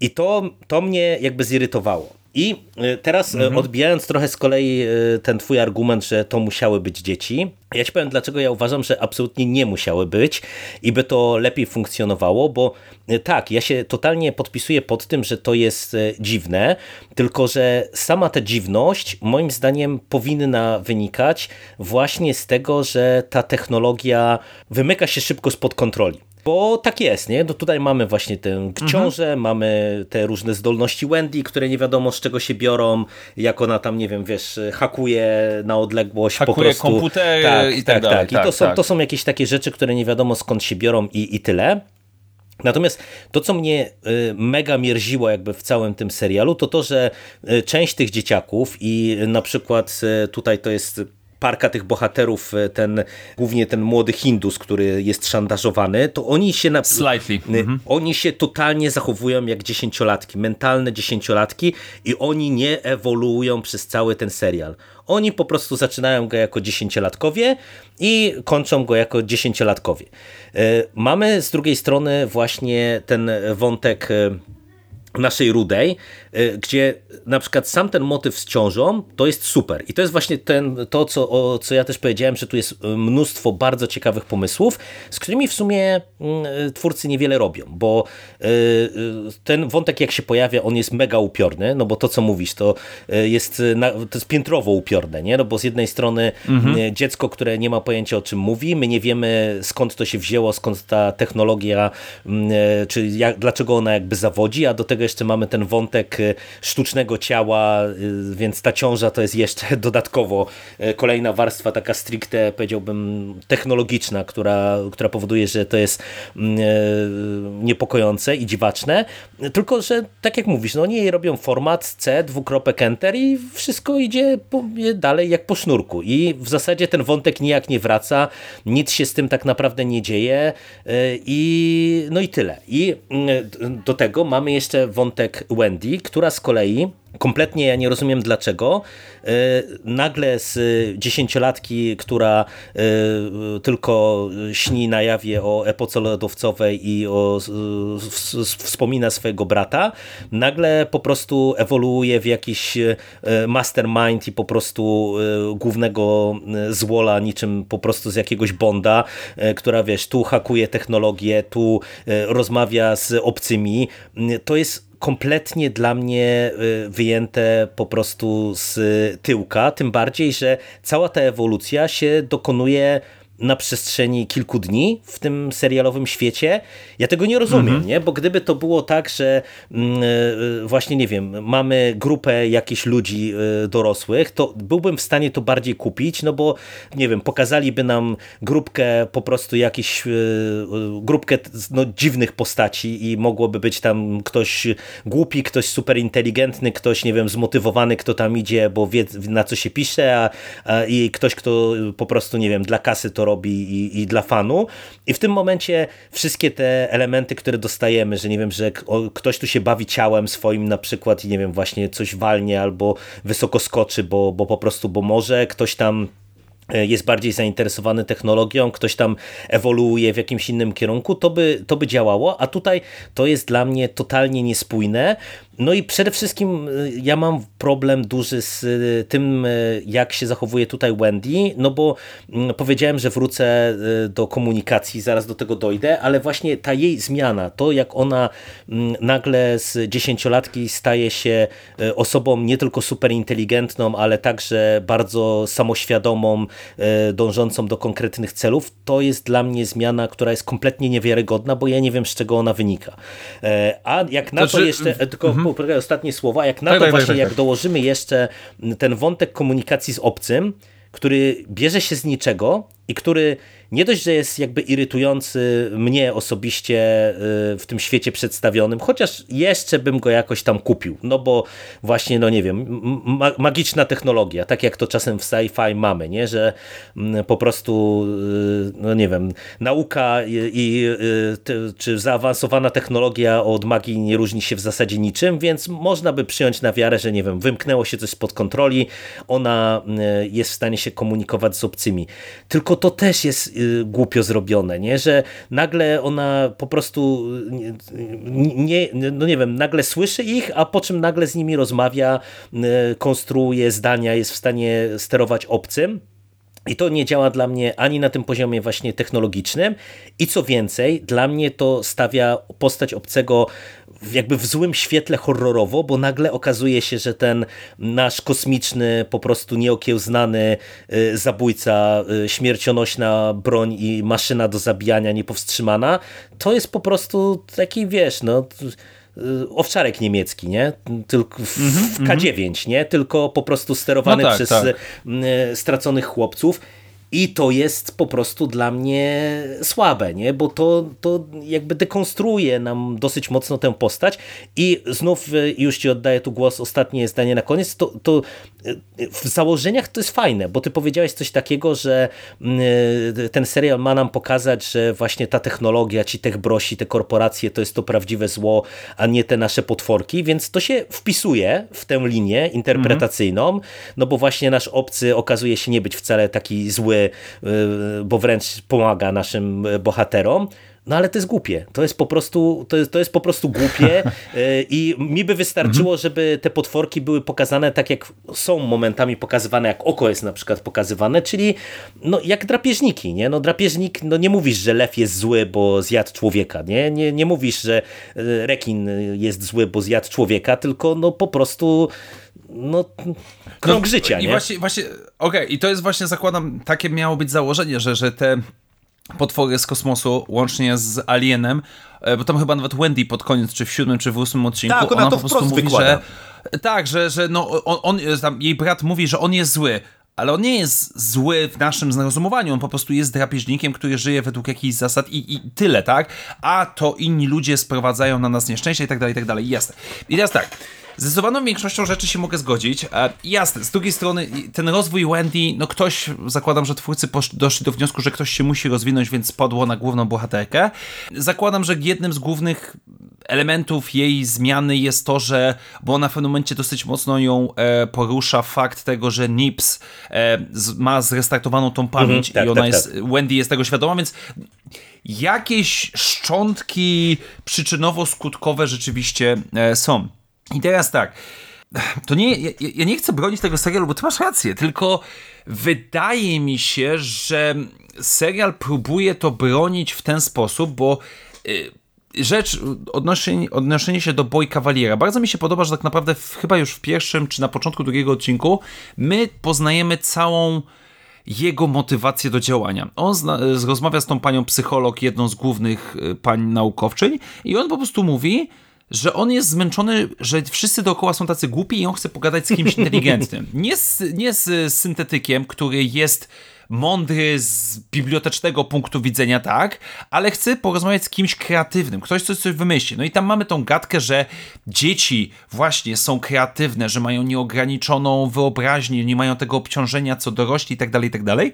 I to, to mnie jakby zirytowało. I teraz mhm. odbijając trochę z kolei ten twój argument, że to musiały być dzieci, ja ci powiem, dlaczego ja uważam, że absolutnie nie musiały być i by to lepiej funkcjonowało, bo e, tak, ja się totalnie podpisuję pod tym, że to jest e, dziwne, tylko że sama ta dziwność moim zdaniem powinna wynikać właśnie z tego, że ta technologia wymyka się szybko spod kontroli. Bo tak jest, nie? No tutaj mamy właśnie tę książę, mhm. mamy te różne zdolności Wendy, które nie wiadomo z czego się biorą, jak ona tam, nie wiem, wiesz, hakuje na odległość hakuje po prostu. komputery tak, i tak, tak dalej. Tak. I to, tak, są, tak. to są jakieś takie rzeczy, które nie wiadomo skąd się biorą i, i tyle. Natomiast to, co mnie y, mega mierziło jakby w całym tym serialu, to to, że y, część tych dzieciaków i na przykład y, tutaj to jest parka tych bohaterów, e, ten głównie ten młody Hindus, który jest szantażowany, to oni się na... Slightly. Mhm. Oni się totalnie zachowują jak dziesięciolatki, mentalne dziesięciolatki i oni nie ewoluują przez cały ten serial. Oni po prostu zaczynają go jako dziesięciolatkowie i kończą go jako dziesięciolatkowie. E, mamy z drugiej strony właśnie ten wątek e, naszej rudej, gdzie na przykład sam ten motyw z ciążą to jest super i to jest właśnie ten, to, co, o, co ja też powiedziałem, że tu jest y, mnóstwo bardzo ciekawych pomysłów, z którymi w sumie y, twórcy niewiele robią, bo ten wątek jak się pojawia, on jest mega upiorny, no bo to co mówisz, to jest, to jest piętrowo upiorne, nie? no bo z jednej strony mhm. dziecko, które nie ma pojęcia o czym mówi, my nie wiemy skąd to się wzięło, skąd ta technologia, czy jak, dlaczego ona jakby zawodzi, a do tego jeszcze mamy ten wątek sztucznego ciała, y, więc ta ciąża to jest jeszcze [LAUGHS] dodatkowo y, kolejna warstwa taka stricte powiedziałbym technologiczna, która, która powoduje, że to jest mm, niepokojące i dziwaczne, tylko że tak jak mówisz, no oni robią format C, dwukropek enter i wszystko idzie dalej jak po sznurku i w zasadzie ten wątek nijak nie wraca, nic się z tym tak naprawdę nie dzieje i no i tyle. I do tego mamy jeszcze wątek Wendy, która z kolei kompletnie ja nie rozumiem dlaczego. E, nagle z dziesięciolatki, która e, tylko śni na jawie o epoce lodowcowej i o, wspomina swojego brata, nagle po prostu ewoluuje w jakiś e, mastermind i po prostu głównego złola, niczym po prostu z jakiegoś Bonda, która wiesz, tu hakuje technologię, tu rozmawia z obcymi. To jest kompletnie dla mnie y, wyjęte po prostu z tyłka, tym bardziej, że cała ta ewolucja się dokonuje na przestrzeni kilku dni w tym serialowym świecie. Ja tego nie rozumiem, mhm. nie? bo gdyby to było tak, że mm, e, właśnie nie wiem, mamy grupę jakichś ludzi e, dorosłych, to byłbym w stanie to bardziej kupić, no bo nie wiem, pokazaliby nam grupkę po prostu jakiś e, grupkę no, dziwnych postaci i mogłoby być tam ktoś głupi, ktoś super inteligentny, ktoś nie wiem, zmotywowany, kto tam idzie, bo wie na co się pisze, a, a i ktoś, kto po prostu nie wiem, dla kasy to robi i, i dla fanu. I w tym momencie wszystkie te elementy, które dostajemy, że nie wiem, że ktoś tu się bawi ciałem swoim na przykład i nie wiem, właśnie coś walnie albo wysoko skoczy, bo, bo po prostu, bo może, ktoś tam e, jest bardziej zainteresowany technologią, ktoś tam ewoluuje w jakimś innym kierunku, to by, to by działało, a tutaj to jest dla mnie totalnie niespójne no i przede wszystkim y, ja mam problem duży z y, tym, y, jak się zachowuje tutaj Wendy, no bo mm, powiedziałem, że wrócę do komunikacji, zaraz do tego dojdę, ale właśnie ta jej zmiana, to jak ona mm, nagle z dziesięciolatki staje się osobą nie tylko super inteligentną, ale także bardzo samoświadomą, dążącą do konkretnych celów, to jest dla mnie zmiana, która jest kompletnie niewiarygodna, bo ja nie wiem z czego ona wynika. E, a jak na to, to jeszcze, tylko mhm mhm. ostatnie słowa, jak na tak, to tak, tak właśnie, tak, jak tak. dołożymy jeszcze ten wątek komunikacji z obcym, który bierze się z niczego i który nie dość, że jest jakby irytujący mnie osobiście y, w tym świecie przedstawionym, chociaż jeszcze bym go jakoś tam kupił, no bo właśnie, no nie wiem, magiczna technologia, tak jak to czasem w sci-fi mamy, nie, że mm, po prostu, y, no nie wiem, nauka i, i y, czy zaawansowana technologia od magii nie różni się w zasadzie niczym, więc można by przyjąć na wiarę, że nie wiem, wymknęło się coś spod kontroli, ona jest w stanie się komunikować z obcymi. Tylko to też jest głupio zrobione, nie? że nagle ona po prostu nie, no nie wiem, nagle słyszy ich, a po czym nagle z nimi rozmawia, y, konstruuje zdania, jest w stanie sterować obcym. I to nie działa dla mnie ani na tym poziomie właśnie technologicznym. I co więcej, dla mnie to stawia postać obcego jakby w złym świetle horrorowo, bo nagle okazuje się, że ten nasz kosmiczny, po prostu nieokiełznany y, zabójca, y, śmiercionośna broń i maszyna do zabijania niepowstrzymana, to jest po prostu taki, wiesz, no owczarek niemiecki, nie? Tylko w, mm -hmm, w K9, nie? Tylko po prostu sterowany no tak, przez tak. straconych chłopców i to jest po prostu dla mnie słabe, nie? bo to, to jakby dekonstruuje nam dosyć mocno tę postać i znów e, już ci oddaję tu głos, ostatnie zdanie na koniec, to, to w założeniach to jest fajne, bo ty powiedziałeś coś takiego, że mm, e, ten serial ma nam pokazać, że właśnie ta technologia, ci techbrosi, te korporacje to jest to prawdziwe zło, a nie te nasze potworki, więc to się wpisuje w tę linię interpretacyjną, mhm. no bo właśnie nasz obcy okazuje się nie być wcale taki zły, Y, bo wręcz pomaga naszym bohaterom, no ale to jest głupie. To jest po prostu, to jest, to jest po prostu głupie y, [LAUGHS] i mi by wystarczyło, żeby te potworki były pokazane tak jak są momentami pokazywane, jak oko jest na przykład pokazywane, czyli no jak drapieżniki, nie? No drapieżnik, no nie mówisz, że lew jest zły, bo zjadł człowieka, nie? Nie, nie mówisz, że y, rekin jest zły, bo zjadł człowieka, tylko no po prostu no, krąg no, życia, i nie? Właśnie, właśnie okej, okay. i to jest właśnie, zakładam, takie miało być założenie, że, że te potwory z kosmosu, łącznie z Alienem, e, bo tam chyba nawet Wendy pod koniec, czy w siódmym, czy w ósmym odcinku, tak, ona, ona po prostu mówi, wykłada. że tak, że, że no, on, on, tam, jej brat mówi, że on jest zły, ale on nie jest zły w naszym zrozumieniu, on po prostu jest drapieżnikiem, który żyje według jakichś zasad i, i tyle, tak? A to inni ludzie sprowadzają na nas nieszczęście i tak dalej, i tak dalej. Jest. I teraz tak, Zdecydowaną większością rzeczy się mogę zgodzić. E, jasne, z drugiej strony ten rozwój Wendy, no ktoś, zakładam, że twórcy doszli do wniosku, że ktoś się musi rozwinąć, więc spadło na główną bohaterkę. Zakładam, że jednym z głównych elementów jej zmiany jest to, że, bo ona w pewnym momencie dosyć mocno ją e, porusza fakt tego, że Nips e, z, ma zrestartowaną tą pamięć mhm, tak, i ona tak, jest, tak. Wendy jest tego świadoma, więc jakieś szczątki przyczynowo-skutkowe rzeczywiście e, są. I teraz tak, to nie, ja, ja, nie chcę bronić tego serialu, bo ty masz rację, tylko wydaje mi się, że serial próbuje to bronić w ten sposób, bo y, rzecz, odnoszenie, odnoszenie się do Boy Cavaliera. Bardzo mi się podoba, że tak naprawdę w, chyba już w pierwszym, czy na początku drugiego odcinku my poznajemy całą jego motywację do działania. On zna, rozmawia z tą panią psycholog, jedną z głównych y, pań naukowczyń i on po prostu mówi, że on jest zmęczony, że wszyscy dookoła są tacy głupi i on chce pogadać z kimś inteligentnym. [LAUGHS] Nie z, nie z syntetykiem, który jest mądry z bibliotecznego punktu widzenia, tak, ale chce porozmawiać z kimś kreatywnym, ktoś coś, coś wymyśli. No i tam mamy tą gadkę, że dzieci właśnie są kreatywne, że mają nieograniczoną wyobraźnię, nie mają tego obciążenia co dorośli i tak dalej, i tak dalej.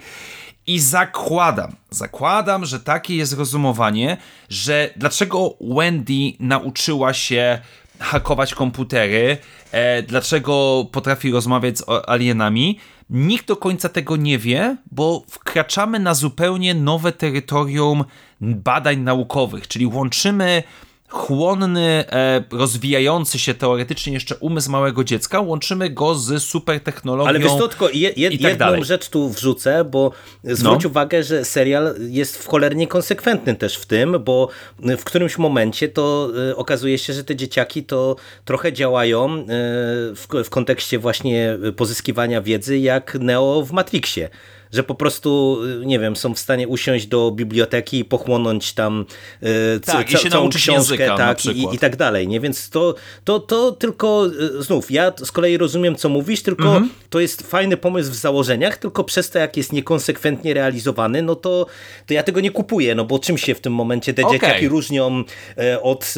I zakładam, zakładam, że takie jest rozumowanie, że dlaczego Wendy nauczyła się hakować komputery, e, dlaczego potrafi rozmawiać z alienami. Nikt do końca tego nie wie, bo wkraczamy na zupełnie nowe terytorium badań naukowych, czyli łączymy chłonny, e, rozwijający się teoretycznie jeszcze umysł małego dziecka, łączymy go z super technologią. Ale wiesz to tylko je, je, tak jedną dalej. rzecz tu wrzucę, bo zwróć no. uwagę, że serial jest w cholernie konsekwentny też w tym, bo w którymś momencie to e, okazuje się, że te dzieciaki to trochę działają e, w, w kontekście właśnie pozyskiwania wiedzy jak Neo w Matrixie że po prostu, nie wiem, są w stanie usiąść do biblioteki i pochłonąć tam tak, ca całą książkę tak, i, i, tak dalej, nie? Więc to, to, to tylko, znów, ja z kolei rozumiem, co mówisz, tylko mhm. to jest fajny pomysł w założeniach, tylko przez to, jak jest niekonsekwentnie realizowany, no to, to ja tego nie kupuję, no bo czym się w tym momencie te okay. dzieciaki różnią od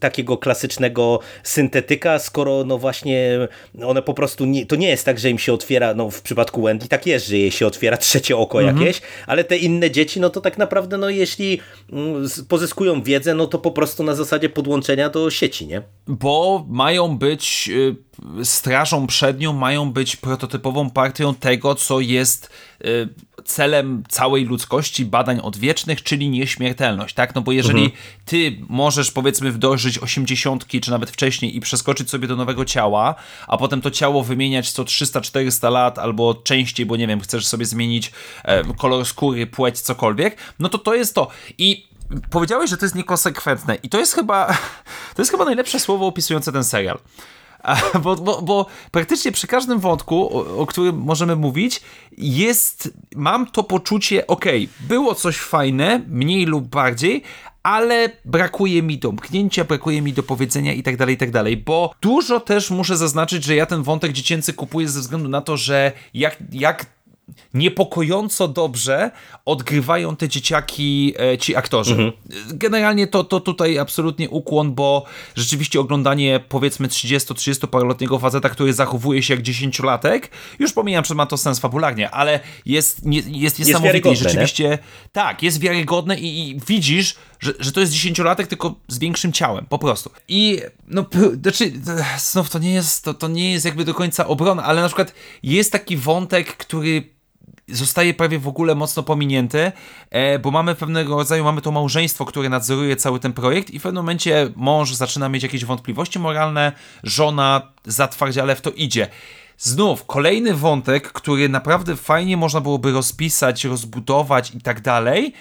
takiego klasycznego syntetyka, skoro no właśnie one po prostu, nie, to nie jest tak, że im się otwiera, no w przypadku Wendy tak jest, że jej się otwiera trzecie oko mhm. jakieś, ale te inne dzieci, no to tak naprawdę, no jeśli mm, pozyskują wiedzę, no to po prostu na zasadzie podłączenia do sieci, nie? Bo mają być y, strażą przednią, mają być prototypową partią tego, co jest y, celem całej ludzkości badań odwiecznych, czyli nieśmiertelność, tak? No bo jeżeli mhm. ty możesz powiedzmy dożyć 80 czy nawet wcześniej i przeskoczyć sobie do nowego ciała, a potem to ciało wymieniać co 300-400 lat albo częściej, bo nie wiem, chcesz sobie zmienić e, kolor skóry, płeć, cokolwiek, no to to jest to. I powiedziałeś, że to jest niekonsekwentne i to jest chyba [LAUGHS] to jest chyba najlepsze słowo opisujące ten serial. Bo, bo, bo, praktycznie przy każdym wątku, o, o, którym możemy mówić, jest, mam to poczucie, ok, było coś fajne, mniej lub bardziej, ale brakuje mi domknięcia, brakuje mi do powiedzenia i tak dalej, i tak dalej, bo dużo też muszę zaznaczyć, że ja ten wątek dziecięcy kupuję ze względu na to, że jak, jak niepokojąco dobrze odgrywają te dzieciaki, e, ci aktorzy. Mhm. Generalnie to, to tutaj absolutnie ukłon, bo rzeczywiście oglądanie powiedzmy 30-30 paroletniego faceta, który zachowuje się jak dziesięciolatek, już pomijam, że ma to sens fabularnie, ale jest, nie, jest niesamowity jest rzeczywiście nie? tak, jest wiarygodne i, i widzisz, że, że to jest dziesięciolatek, tylko z większym ciałem, po prostu. I no, znaczy, znów to nie jest, to, to nie jest jakby do końca obrona, ale na przykład jest taki wątek, który zostaje prawie w ogóle mocno pominięty, e, bo mamy pewnego rodzaju, mamy to małżeństwo, które nadzoruje cały ten projekt i w pewnym momencie mąż zaczyna mieć jakieś wątpliwości moralne, żona zatwardziale w to idzie. Znów kolejny wątek, który naprawdę fajnie można byłoby rozpisać, rozbudować i tak dalej,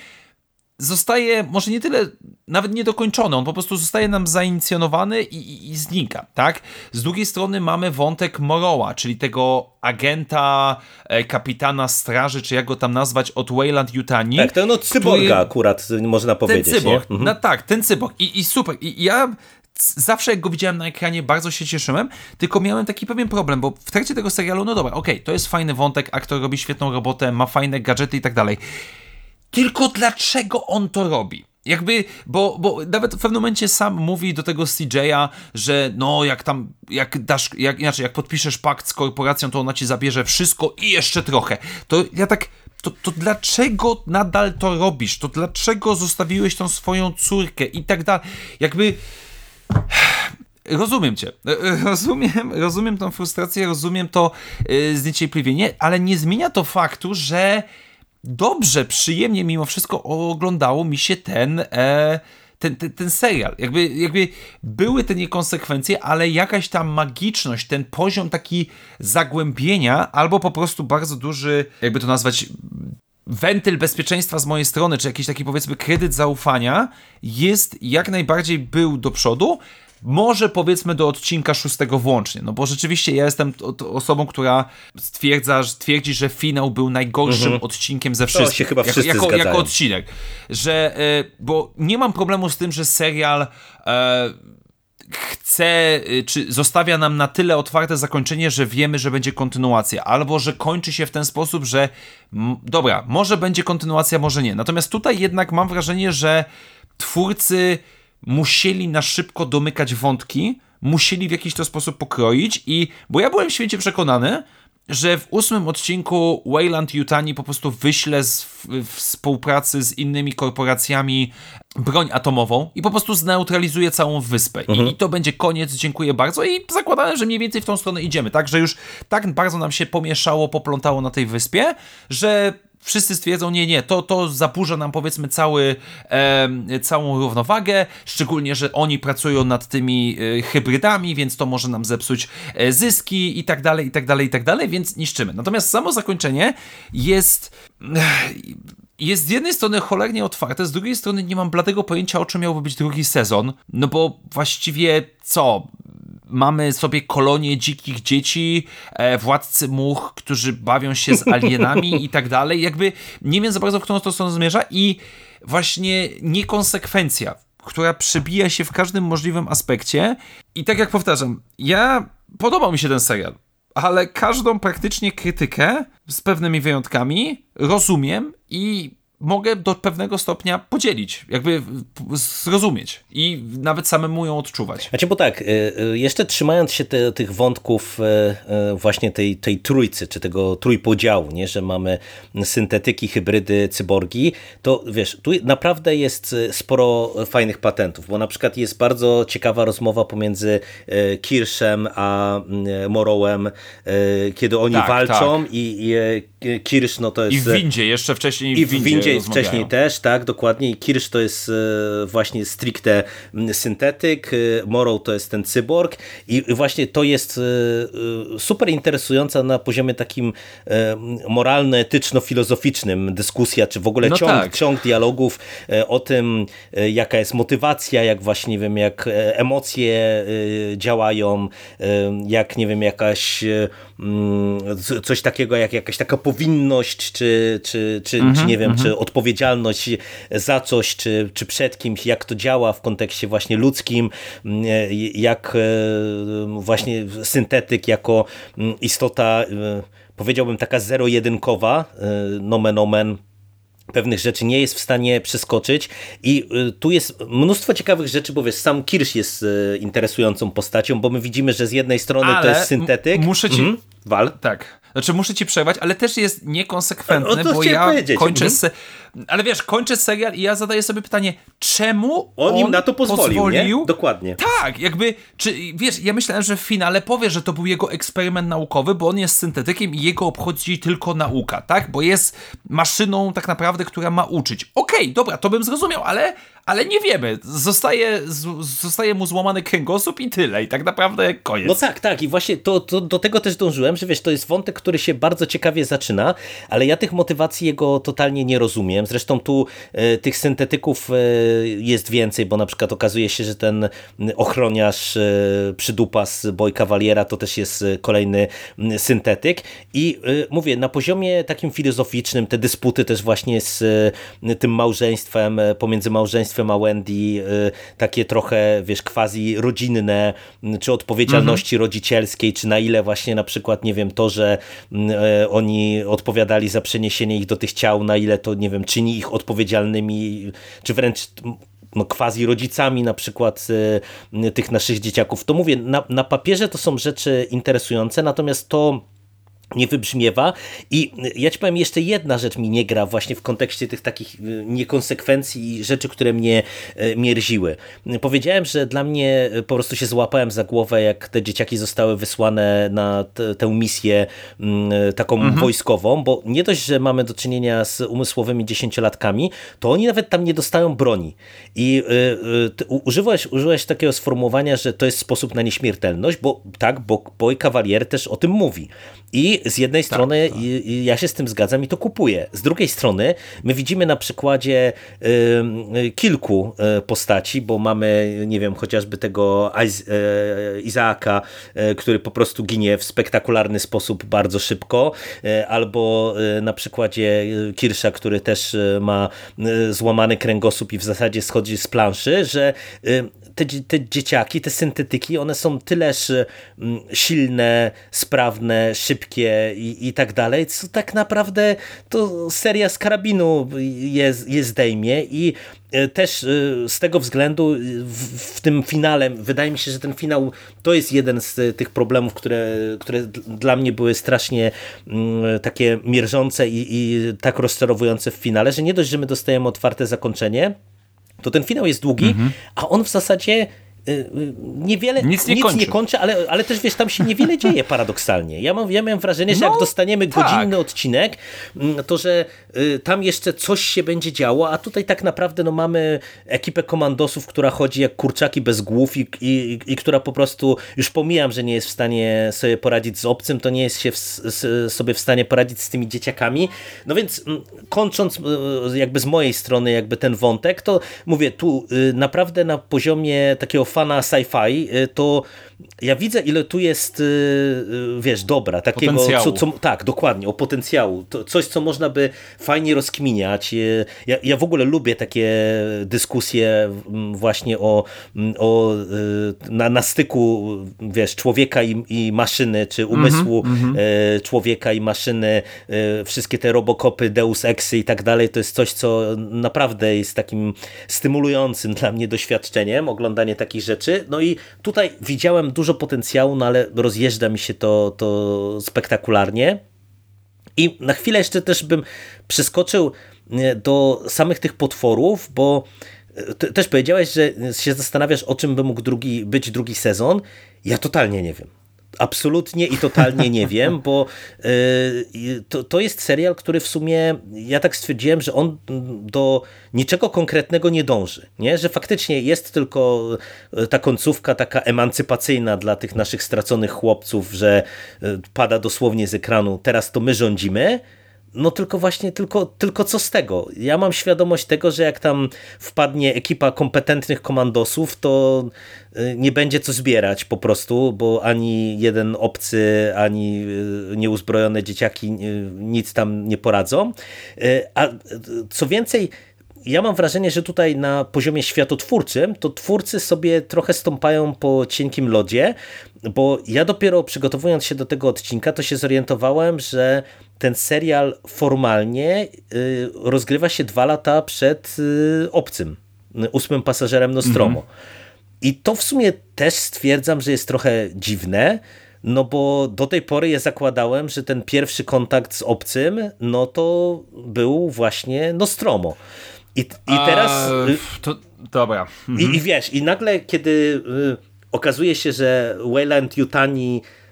zostaje może nie tyle nawet niedokończony, on po prostu zostaje nam zainicjonowany i, i, i, znika, tak? Z drugiej strony mamy wątek Moroła, czyli tego agenta, e, kapitana straży, czy jak go tam nazwać, od Wayland Yutani. Tak, to no cyborga który... akurat można powiedzieć. Ten cyborg, mhm. no tak, ten cyborg I, i super. I ja zawsze jak go widziałem na ekranie, bardzo się cieszyłem, tylko miałem taki pewien problem, bo w trakcie tego serialu, no dobra, okej, okay, to jest fajny wątek, aktor robi świetną robotę, ma fajne gadżety i tak dalej. Tylko dlaczego on to robi? Jakby, bo, bo nawet w pewnym momencie sam mówi do tego CJ'a, że no jak tam, jak dasz, jak, inaczej, jak podpiszesz pakt z korporacją, to ona ci zabierze wszystko i jeszcze trochę. To ja tak, to, to dlaczego nadal to robisz? To dlaczego zostawiłeś tą swoją córkę i tak dalej? Jakby... Rozumiem cię. [LAUGHS] Rozumiem, rozumiem tą frustrację, rozumiem to yy, zniecierpliwienie, ale nie zmienia to faktu, że dobrze, przyjemnie mimo wszystko oglądało mi się ten, e, ten, ten, ten, serial. Jakby, jakby były te niekonsekwencje, ale jakaś ta magiczność, ten poziom taki zagłębienia, albo po prostu bardzo duży, jakby to nazwać, wentyl bezpieczeństwa z mojej strony, czy jakiś taki powiedzmy kredyt zaufania, jest jak najbardziej był do przodu. Może powiedzmy do odcinka szóstego włącznie, no bo rzeczywiście ja jestem osobą, która stwierdza, twierdzi, że finał był najgorszym mhm. odcinkiem ze wszystkich. To się chyba wszyscy jako, jako, jako odcinek. Że, e, bo nie mam problemu z tym, że serial e, chce, e, czy zostawia nam na tyle otwarte zakończenie, że wiemy, że będzie kontynuacja, albo że kończy się w ten sposób, że dobra, może będzie kontynuacja, może nie. Natomiast tutaj jednak mam wrażenie, że twórcy musieli na szybko domykać wątki, musieli w jakiś to sposób pokroić i, bo ja byłem święcie przekonany, że w ósmym odcinku Wayland Yutani po prostu wyśle z, w, w współpracy z innymi korporacjami broń atomową i po prostu zneutralizuje całą wyspę. Mhm. I, I, to będzie koniec, dziękuję bardzo. I zakładałem, że mniej więcej w tą stronę idziemy, tak? Że już tak bardzo nam się pomieszało, poplątało na tej wyspie, że wszyscy stwierdzą, nie, nie, to, to zaburza nam powiedzmy cały, e, całą równowagę, szczególnie, że oni pracują nad tymi e, hybrydami, więc to może nam zepsuć e, zyski i tak dalej, i tak dalej, i tak dalej, więc niszczymy. Natomiast samo zakończenie jest jest z jednej strony cholernie otwarte, z drugiej strony nie mam bladego pojęcia, o czym miałby być drugi sezon, no bo właściwie co? Mamy sobie kolonię dzikich dzieci, e, władcy much, którzy bawią się z alienami i tak dalej. Jakby nie wiem za bardzo, w którą to stronę zmierza i właśnie niekonsekwencja, która przebija się w każdym możliwym aspekcie. I tak jak powtarzam, ja podobał mi się ten serial ale każdą praktycznie krytykę z pewnymi wyjątkami rozumiem i mogę do pewnego stopnia podzielić, jakby zrozumieć i nawet samemu ją odczuwać. Znaczy, bo tak, y, y, jeszcze trzymając się te, tych wątków y, właśnie tej, tej trójcy, czy tego trójpodziału, nie, że mamy syntetyki, hybrydy, cyborgi, to wiesz, tu naprawdę jest sporo fajnych patentów, bo na przykład jest bardzo ciekawa rozmowa pomiędzy Kirszem a Morrowem, kiedy oni tak, walczą tak. i, i Kirsch, no to jest... I w windzie, jeszcze wcześniej w windzie, w windzie Indziej wcześniej też, tak, dokładnie. I Kirsch to jest e, właśnie stricte syntetyk, e, Morrow to jest ten cyborg i właśnie to jest super interesująca na poziomie takim moralno-etyczno-filozoficznym dyskusja, czy w ogóle no ciąg, tak. ciąg dialogów o tym, jaka jest motywacja, jak właśnie, nie wiem, jak emocje działają, jak, nie wiem, jakaś mm, coś takiego, jak jakaś taka powinność, czy, czy, czy, mm -hmm, czy nie wiem, mm -hmm. czy odpowiedzialność za coś, czy, czy przed kimś, jak to działa w kontekście właśnie ludzkim, jak e, właśnie syntetyk jako istota, e, powiedziałbym taka zero-jedynkowa, e, nomen omen, pewnych rzeczy nie jest w stanie przeskoczyć i tu jest mnóstwo ciekawych rzeczy, bo wiesz, sam Kirsch jest interesującą postacią, bo my widzimy, że z jednej strony Ale to jest syntetyk. Muszę ci... Mhm. Wal. Tak. Znaczy muszę ci przerwać, ale też jest niekonsekwentny, bo ja kończę... Mhm. Se... Ale wiesz, kończę serial i ja zadaję sobie pytanie, czemu on, on im na to pozwolił? pozwolił? Dokładnie. Tak, jakby, czy wiesz, ja myślałem, że w finale powie, że to był jego eksperyment naukowy, bo on jest syntetykiem i jego obchodzi tylko nauka, tak? Bo jest maszyną tak naprawdę, która ma uczyć. Okej, okay, dobra, to bym zrozumiał, ale ale nie wiemy. Zostaje, zostaje mu złamany kręgosłup i tyle. I tak naprawdę koniec. No tak, tak. I właśnie to, to, do tego też dążyłem, że wiesz, to jest wątek, który się bardzo ciekawie zaczyna, ale ja tych motywacji jego totalnie nie rozumiem. Zresztą tu e, tych syntetyków e, jest więcej, bo na przykład okazuje się, że ten ochroniarz e, przydupas Boy Cavaliera to też jest kolejny syntetyk. I mówię, na poziomie takim filozoficznym te dysputy też właśnie z tym małżeństwem, pomiędzy małżeństwem a Wendy, y, takie trochę, wiesz, quasi rodzinne, y, czy odpowiedzialności mhm. rodzicielskiej, czy na ile właśnie na przykład, nie wiem, to, że y, oni odpowiadali za przeniesienie ich do tych ciał, na ile to, nie wiem, czyni ich odpowiedzialnymi, czy wręcz no, quasi rodzicami na przykład tych naszych dzieciaków. To mówię, na, na papierze to są rzeczy interesujące, natomiast to nie wybrzmiewa i ja ci powiem, jeszcze jedna rzecz mi nie gra właśnie w kontekście tych takich y, niekonsekwencji i rzeczy, które mnie y, mierziły. Powiedziałem, że dla mnie y, po prostu się złapałem za głowę, jak te dzieciaki zostały wysłane na tę misję mm, taką mhm. wojskową, bo nie dość, że mamy do czynienia z umysłowymi dziesięciolatkami, to oni nawet tam nie dostają broni. I użyłeś, użyłeś takiego sformułowania, że to jest sposób na nieśmiertelność, bo tak, bo Boy Cavalier też o tym mówi. I z jednej tak, strony tak. ja się z tym zgadzam i to kupuję. Z drugiej strony my widzimy na przykładzie y, kilku postaci, bo mamy, nie wiem, chociażby tego y, Izaaka, y, który po prostu ginie w spektakularny sposób bardzo szybko, y, albo na przykładzie Kirsza, który też ma złamany kręgosłup i w zasadzie schodzi z planszy, że te, te dzieciaki, te syntetyki, one są tyleż mm, silne, sprawne, szybkie i, i tak dalej, co tak naprawdę to seria z karabinu jest, jest zdejmie i e, też e, z tego względu w, w, tym finale, wydaje mi się, że ten finał to jest jeden z tych problemów, które, które dla mnie były strasznie mm, takie mierzące i, i tak rozczarowujące w finale, że nie dość, że my dostajemy otwarte zakończenie, to ten finał jest długi, mhm. a on w zasadzie niewiele, nic nie, nic kończy. nie kończy, ale, ale też wiesz, tam się niewiele [LAUGHS] dzieje paradoksalnie. Ja mam, ja mam wrażenie, że no, jak dostaniemy tak. godzinny odcinek, mm, to że y, tam jeszcze coś się będzie działo, a tutaj tak naprawdę no, mamy ekipę komandosów, która chodzi jak kurczaki bez głów i, i, i która po prostu, już pomijam, że nie jest w stanie sobie poradzić z obcym, to nie jest się w, sobie w stanie poradzić z tymi dzieciakami. No więc mm, kończąc jakby z mojej strony jakby ten wątek, to mówię, tu naprawdę na poziomie takiego fana sci-fi, y, to ja widzę, ile tu jest, y, y, wiesz, dobra, takiego, co, co, tak, dokładnie, o potencjału, to coś, co można by fajnie rozkminiać. Y, ja, ja w ogóle lubię takie dyskusje właśnie o, o na, na styku, wiesz, człowieka i, i maszyny, czy umysłu mm -hmm. człowieka i maszyny, wszystkie te robokopy, Deus Exy i tak dalej, to jest coś, co naprawdę jest takim stymulującym dla mnie doświadczeniem, oglądanie takich rzeczy. No i tutaj widziałem dużo potencjału, no ale rozjeżdża mi się to, to spektakularnie. I na chwilę jeszcze też bym przeskoczył e, do samych tych potworów, bo e, też powiedziałeś, że się zastanawiasz, o czym by mógł drugi, być drugi sezon. Ja totalnie nie wiem absolutnie i totalnie nie wiem, bo y, to, to jest serial, który w sumie, ja tak stwierdziłem, że on do niczego konkretnego nie dąży, nie? że faktycznie jest tylko y, ta końcówka taka emancypacyjna dla tych naszych straconych chłopców, że y, pada dosłownie z ekranu, teraz to my rządzimy, no tylko właśnie, tylko, tylko co z tego? Ja mam świadomość tego, że jak tam wpadnie ekipa kompetentnych komandosów, to y, nie będzie co zbierać po prostu, bo ani jeden obcy, ani y, nieuzbrojone dzieciaki y, nic tam nie poradzą. A co więcej, ja mam wrażenie, że tutaj na poziomie światotwórczym to twórcy sobie trochę stąpają po cienkim lodzie, bo ja dopiero przygotowując się do tego odcinka, to się zorientowałem, że ten serial formalnie y, rozgrywa się dwa lata przed y, Obcym, ósmym pasażerem Nostromo. Mhm. I to w sumie też stwierdzam, że jest trochę dziwne, no bo do tej pory ja zakładałem, że ten pierwszy kontakt z obcym, no to był właśnie Nostromo. I, i teraz... A, to, dobra. Mhm. I, I wiesz, i nagle kiedy y, okazuje się, że Wayland Yutani y,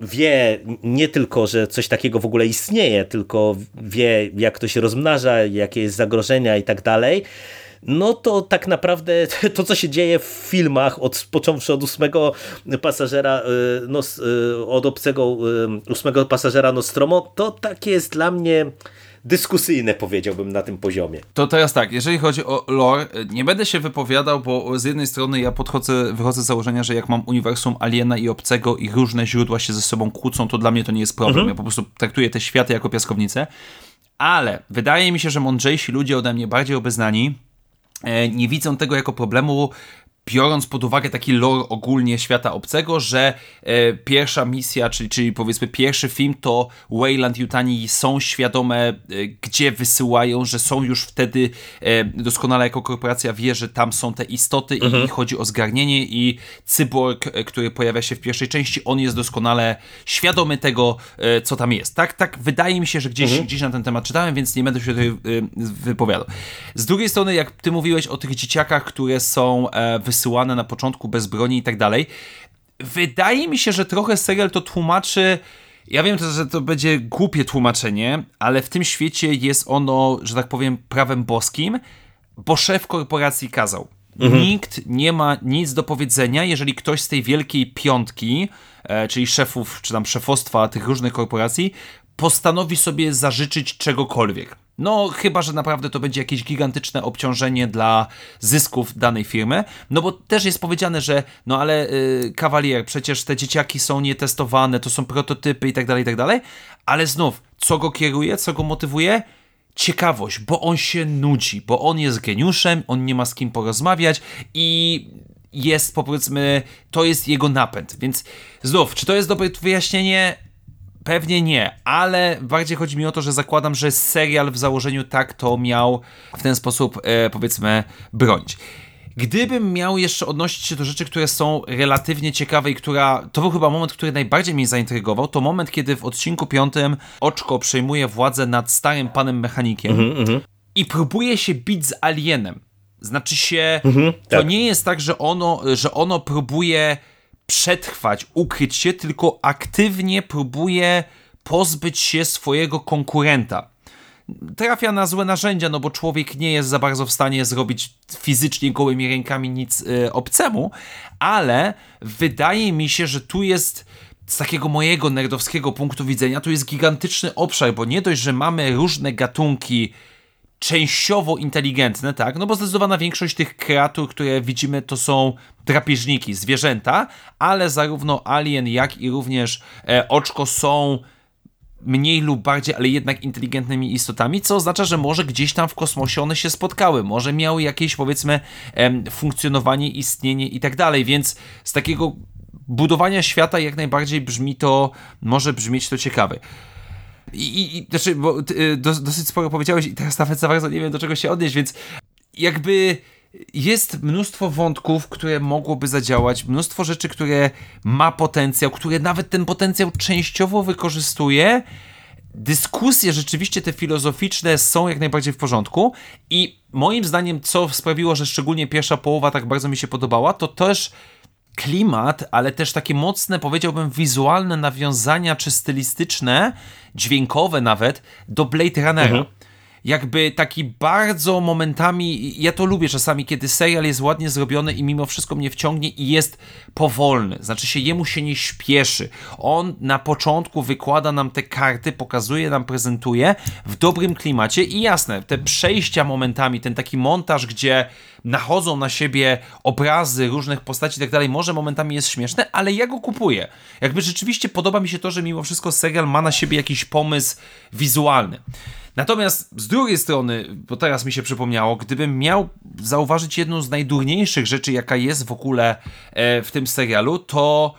wie nie tylko, że coś takiego w ogóle istnieje, tylko wie jak to się rozmnaża, jakie jest zagrożenia i tak dalej, no to tak naprawdę [LAUGHS] to, co się dzieje w filmach, od, począwszy od ósmego pasażera, y, no, od obcego ósmego pasażera Nostromo, to takie jest dla mnie dyskusyjne, powiedziałbym, na tym poziomie. To teraz tak, jeżeli chodzi o lore, nie będę się wypowiadał, bo z jednej strony ja podchodzę, wychodzę z założenia, że jak mam uniwersum Aliena i Obcego i różne źródła się ze sobą kłócą, to dla mnie to nie jest problem. Mhm. Ja po prostu traktuję te światy jako piaskownicę. Ale wydaje mi się, że mądrzejsi ludzie ode mnie, bardziej obeznani, e, nie widzą tego jako problemu biorąc pod uwagę taki lore ogólnie świata obcego, że e, pierwsza misja, czyli, czyli powiedzmy pierwszy film, to Wayland Yutani są świadome, e, gdzie wysyłają, że są już wtedy e, doskonale jako korporacja wie, że tam są te istoty mhm. i chodzi o zgarnienie i cyborg, e, który pojawia się w pierwszej części, on jest doskonale świadomy tego, e, co tam jest. Tak, tak wydaje mi się, że gdzieś, mhm. gdzieś na ten temat czytałem, więc nie będę się tutaj e, wypowiadał. Z drugiej strony, jak ty mówiłeś o tych dzieciakach, które są wysyłane wysyłane na początku bez broni i tak dalej. Wydaje mi się, że trochę serial to tłumaczy. Ja wiem, że to będzie głupie tłumaczenie, ale w tym świecie jest ono, że tak powiem, prawem boskim, bo szef korporacji kazał. Mhm. Nikt nie ma nic do powiedzenia, jeżeli ktoś z tej wielkiej piątki, e, czyli szefów, czy tam szefostwa tych różnych korporacji, postanowi sobie zażyczyć czegokolwiek. No, chyba, że naprawdę to będzie jakieś gigantyczne obciążenie dla zysków danej firmy. No bo też jest powiedziane, że no ale yy, kawalier, przecież te dzieciaki są nietestowane, to są prototypy i tak dalej, i tak dalej. Ale znów, co go kieruje, co go motywuje? Ciekawość, bo on się nudzi, bo on jest geniuszem, on nie ma z kim porozmawiać i jest powiedzmy, to jest jego napęd. Więc znów, czy to jest dobre wyjaśnienie? Pewnie nie, ale bardziej chodzi mi o to, że zakładam, że serial w założeniu tak to miał w ten sposób, e, powiedzmy, bronić. Gdybym miał jeszcze odnosić się do rzeczy, które są relatywnie ciekawe i która, to był chyba moment, który najbardziej mnie zaintrygował, to moment, kiedy w odcinku piątym Oczko przejmuje władzę nad starym panem mechanikiem mm -hmm. i próbuje się bić z alienem. Znaczy się, mm -hmm, to tak. nie jest tak, że ono, że ono próbuje przetrwać, ukryć się, tylko aktywnie próbuje pozbyć się swojego konkurenta. Trafia na złe narzędzia, no bo człowiek nie jest za bardzo w stanie zrobić fizycznie gołymi rękami nic y, obcemu, ale wydaje mi się, że tu jest z takiego mojego nerdowskiego punktu widzenia, tu jest gigantyczny obszar, bo nie dość, że mamy różne gatunki częściowo inteligentne, tak? No bo zdecydowana większość tych kreatur, które widzimy, to są drapieżniki, zwierzęta, ale zarówno alien, jak i również e, oczko są mniej lub bardziej, ale jednak inteligentnymi istotami, co oznacza, że może gdzieś tam w kosmosie one się spotkały, może miały jakieś powiedzmy funkcjonowanie, istnienie i tak dalej, więc z takiego budowania świata jak najbardziej brzmi to, może brzmieć to ciekawe. I, i znaczy, bo y, dosyć sporo powiedziałeś i teraz nawet za bardzo nie wiem do czego się odnieść, więc jakby jest mnóstwo wątków, które mogłoby zadziałać, mnóstwo rzeczy, które ma potencjał, które nawet ten potencjał częściowo wykorzystuje. Dyskusje rzeczywiście te filozoficzne są jak najbardziej w porządku i moim zdaniem, co sprawiło, że szczególnie pierwsza połowa tak bardzo mi się podobała, to też klimat, ale też takie mocne, powiedziałbym, wizualne nawiązania, czy stylistyczne, dźwiękowe nawet, do Blade Runnera. Mhm jakby taki bardzo momentami, ja to lubię czasami, kiedy serial jest ładnie zrobiony i mimo wszystko mnie wciągnie i jest powolny, znaczy się jemu się nie śpieszy. On na początku wykłada nam te karty, pokazuje nam, prezentuje w dobrym klimacie i jasne, te przejścia momentami, ten taki montaż, gdzie nachodzą na siebie obrazy różnych postaci i tak dalej, może momentami jest śmieszne, ale ja go kupuję. Jakby rzeczywiście podoba mi się to, że mimo wszystko serial ma na siebie jakiś pomysł wizualny. Natomiast z drugiej strony, bo teraz mi się przypomniało, gdybym miał zauważyć jedną z najdurniejszych rzeczy, jaka jest w ogóle e, w tym serialu, to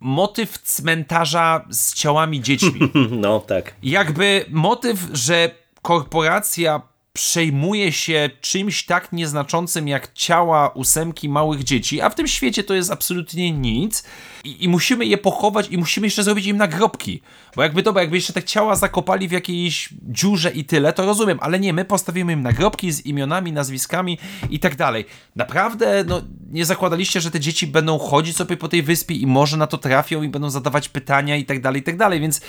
motyw cmentarza z ciałami dziećmi. [LAUGHS] No tak. Jakby motyw, że korporacja przejmuje się czymś tak nieznaczącym jak ciała ósemki małych dzieci, a w tym świecie to jest absolutnie nic i, i musimy je pochować i musimy jeszcze zrobić im nagrobki. Bo jakby dobra, jakby jeszcze te ciała zakopali w jakiejś dziurze i tyle, to rozumiem, ale nie, my postawimy im nagrobki z imionami, nazwiskami i tak dalej. Naprawdę, no, nie zakładaliście, że te dzieci będą chodzić sobie po tej wyspie i może na to trafią i będą zadawać pytania i tak dalej, i tak dalej, więc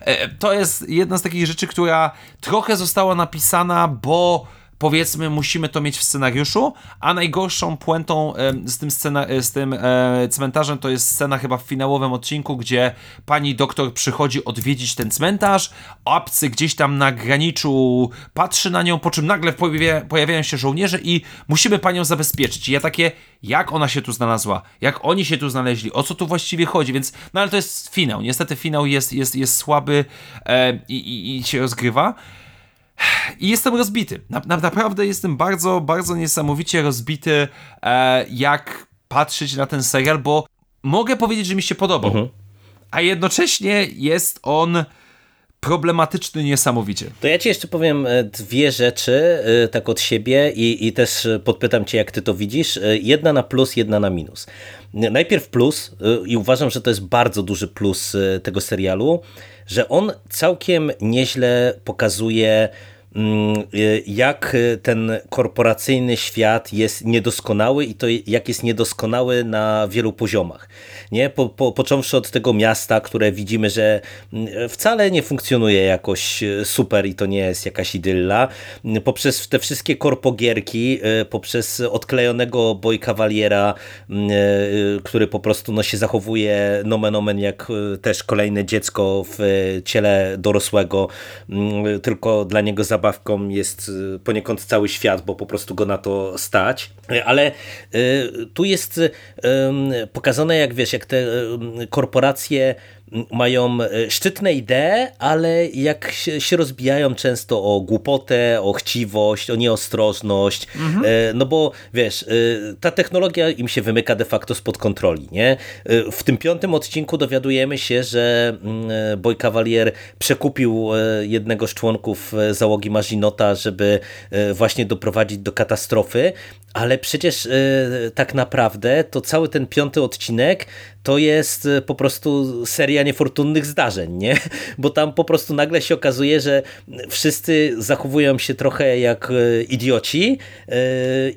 e, to jest jedna z takich rzeczy, która trochę została napisana, bo powiedzmy, musimy to mieć w scenariuszu, a najgorszą puentą z tym, scena, e, z tym e, cmentarzem to jest scena chyba w finałowym odcinku, gdzie pani doktor przychodzi odwiedzić ten cmentarz, obcy gdzieś tam na graniczu patrzy na nią, po czym nagle pojawia, pojawiają się żołnierze i musimy panią zabezpieczyć. I ja takie, jak ona się tu znalazła? Jak oni się tu znaleźli? O co tu właściwie chodzi? Więc, no ale to jest finał. Niestety finał jest, jest, jest słaby e, i, i, i się rozgrywa. I jestem rozbity. Na, na, naprawdę jestem bardzo, bardzo niesamowicie rozbity, e, jak patrzeć na ten serial, bo mogę powiedzieć, że mi się podobał. Mhm. A jednocześnie jest on problematyczny niesamowicie. To ja ci jeszcze powiem e, dwie rzeczy e, tak od siebie i, i też podpytam cię, jak ty to widzisz. E, jedna na plus, jedna na minus. Najpierw plus i uważam, że to jest bardzo duży plus tego serialu, że on całkiem nieźle pokazuje jak ten korporacyjny świat jest niedoskonały i to jak jest niedoskonały na wielu poziomach. Nie? Po, po, począwszy od tego miasta, które widzimy, że mm, wcale nie funkcjonuje jakoś y, super i to nie jest jakaś idylla, poprzez te wszystkie korpogierki, y, poprzez odklejonego Boy Cavaliera, mm, który po prostu no, się zachowuje nomen omen jak też kolejne dziecko w ciele dorosłego, tylko dla niego za zabawką jest y, poniekąd cały świat, bo po prostu go na to stać. Ale y, tu jest y, pokazane, jak wiesz, jak te korporacje mają e, szczytne idee, ale jak się rozbijają często o głupotę, o chciwość, o nieostrożność, mhm. E, no bo wiesz, e, ta technologia im się wymyka de facto spod kontroli, nie? W tym piątym odcinku dowiadujemy się, że mm, Boy Cavalier przekupił jednego z członków załogi Marzinota, żeby właśnie doprowadzić do katastrofy, ale przecież tak naprawdę to cały ten piąty odcinek to jest po prostu seria niefortunnych zdarzeń, nie? [LAUGHS] Bo tam po prostu nagle się okazuje, że wszyscy zachowują się trochę jak e, idioci e,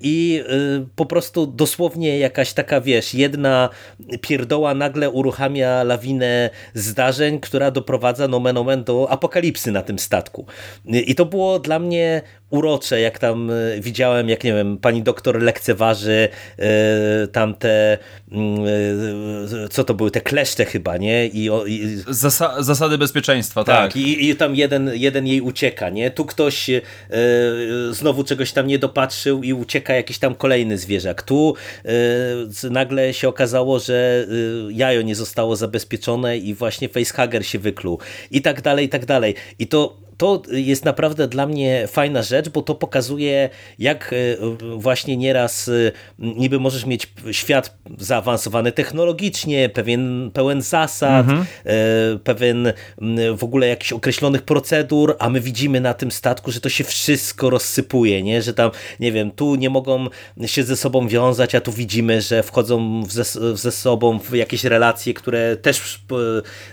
i e, po prostu dosłownie jakaś taka, wiesz, jedna pierdoła nagle uruchamia lawinę zdarzeń, która doprowadza nomen omen do apokalipsy na tym statku. I to było dla mnie urocze, jak tam widziałem, jak nie wiem, pani doktor lekceważy tamte, mm, co to były, te kleszcze chyba, nie? I, i Zasa zasady bezpieczeństwa, tak. tak. I, I tam jeden, jeden jej ucieka, nie? Tu ktoś znowu czegoś tam nie dopatrzył i ucieka jakiś tam kolejny zwierzak. Tu nagle się okazało, że jajo nie zostało zabezpieczone i właśnie facehugger się wykluł i tak dalej, i tak dalej. I to to jest naprawdę dla mnie fajna rzecz, bo to pokazuje, jak e, właśnie nieraz e, niby możesz mieć świat zaawansowany technologicznie, pewien pełen zasad, mhm. E, pewien w ogóle jakichś określonych procedur, a my widzimy na tym statku, że to się wszystko rozsypuje, nie? że tam, nie wiem, tu nie mogą się ze sobą wiązać, a tu widzimy, że wchodzą ze, ze sobą w jakieś relacje, które też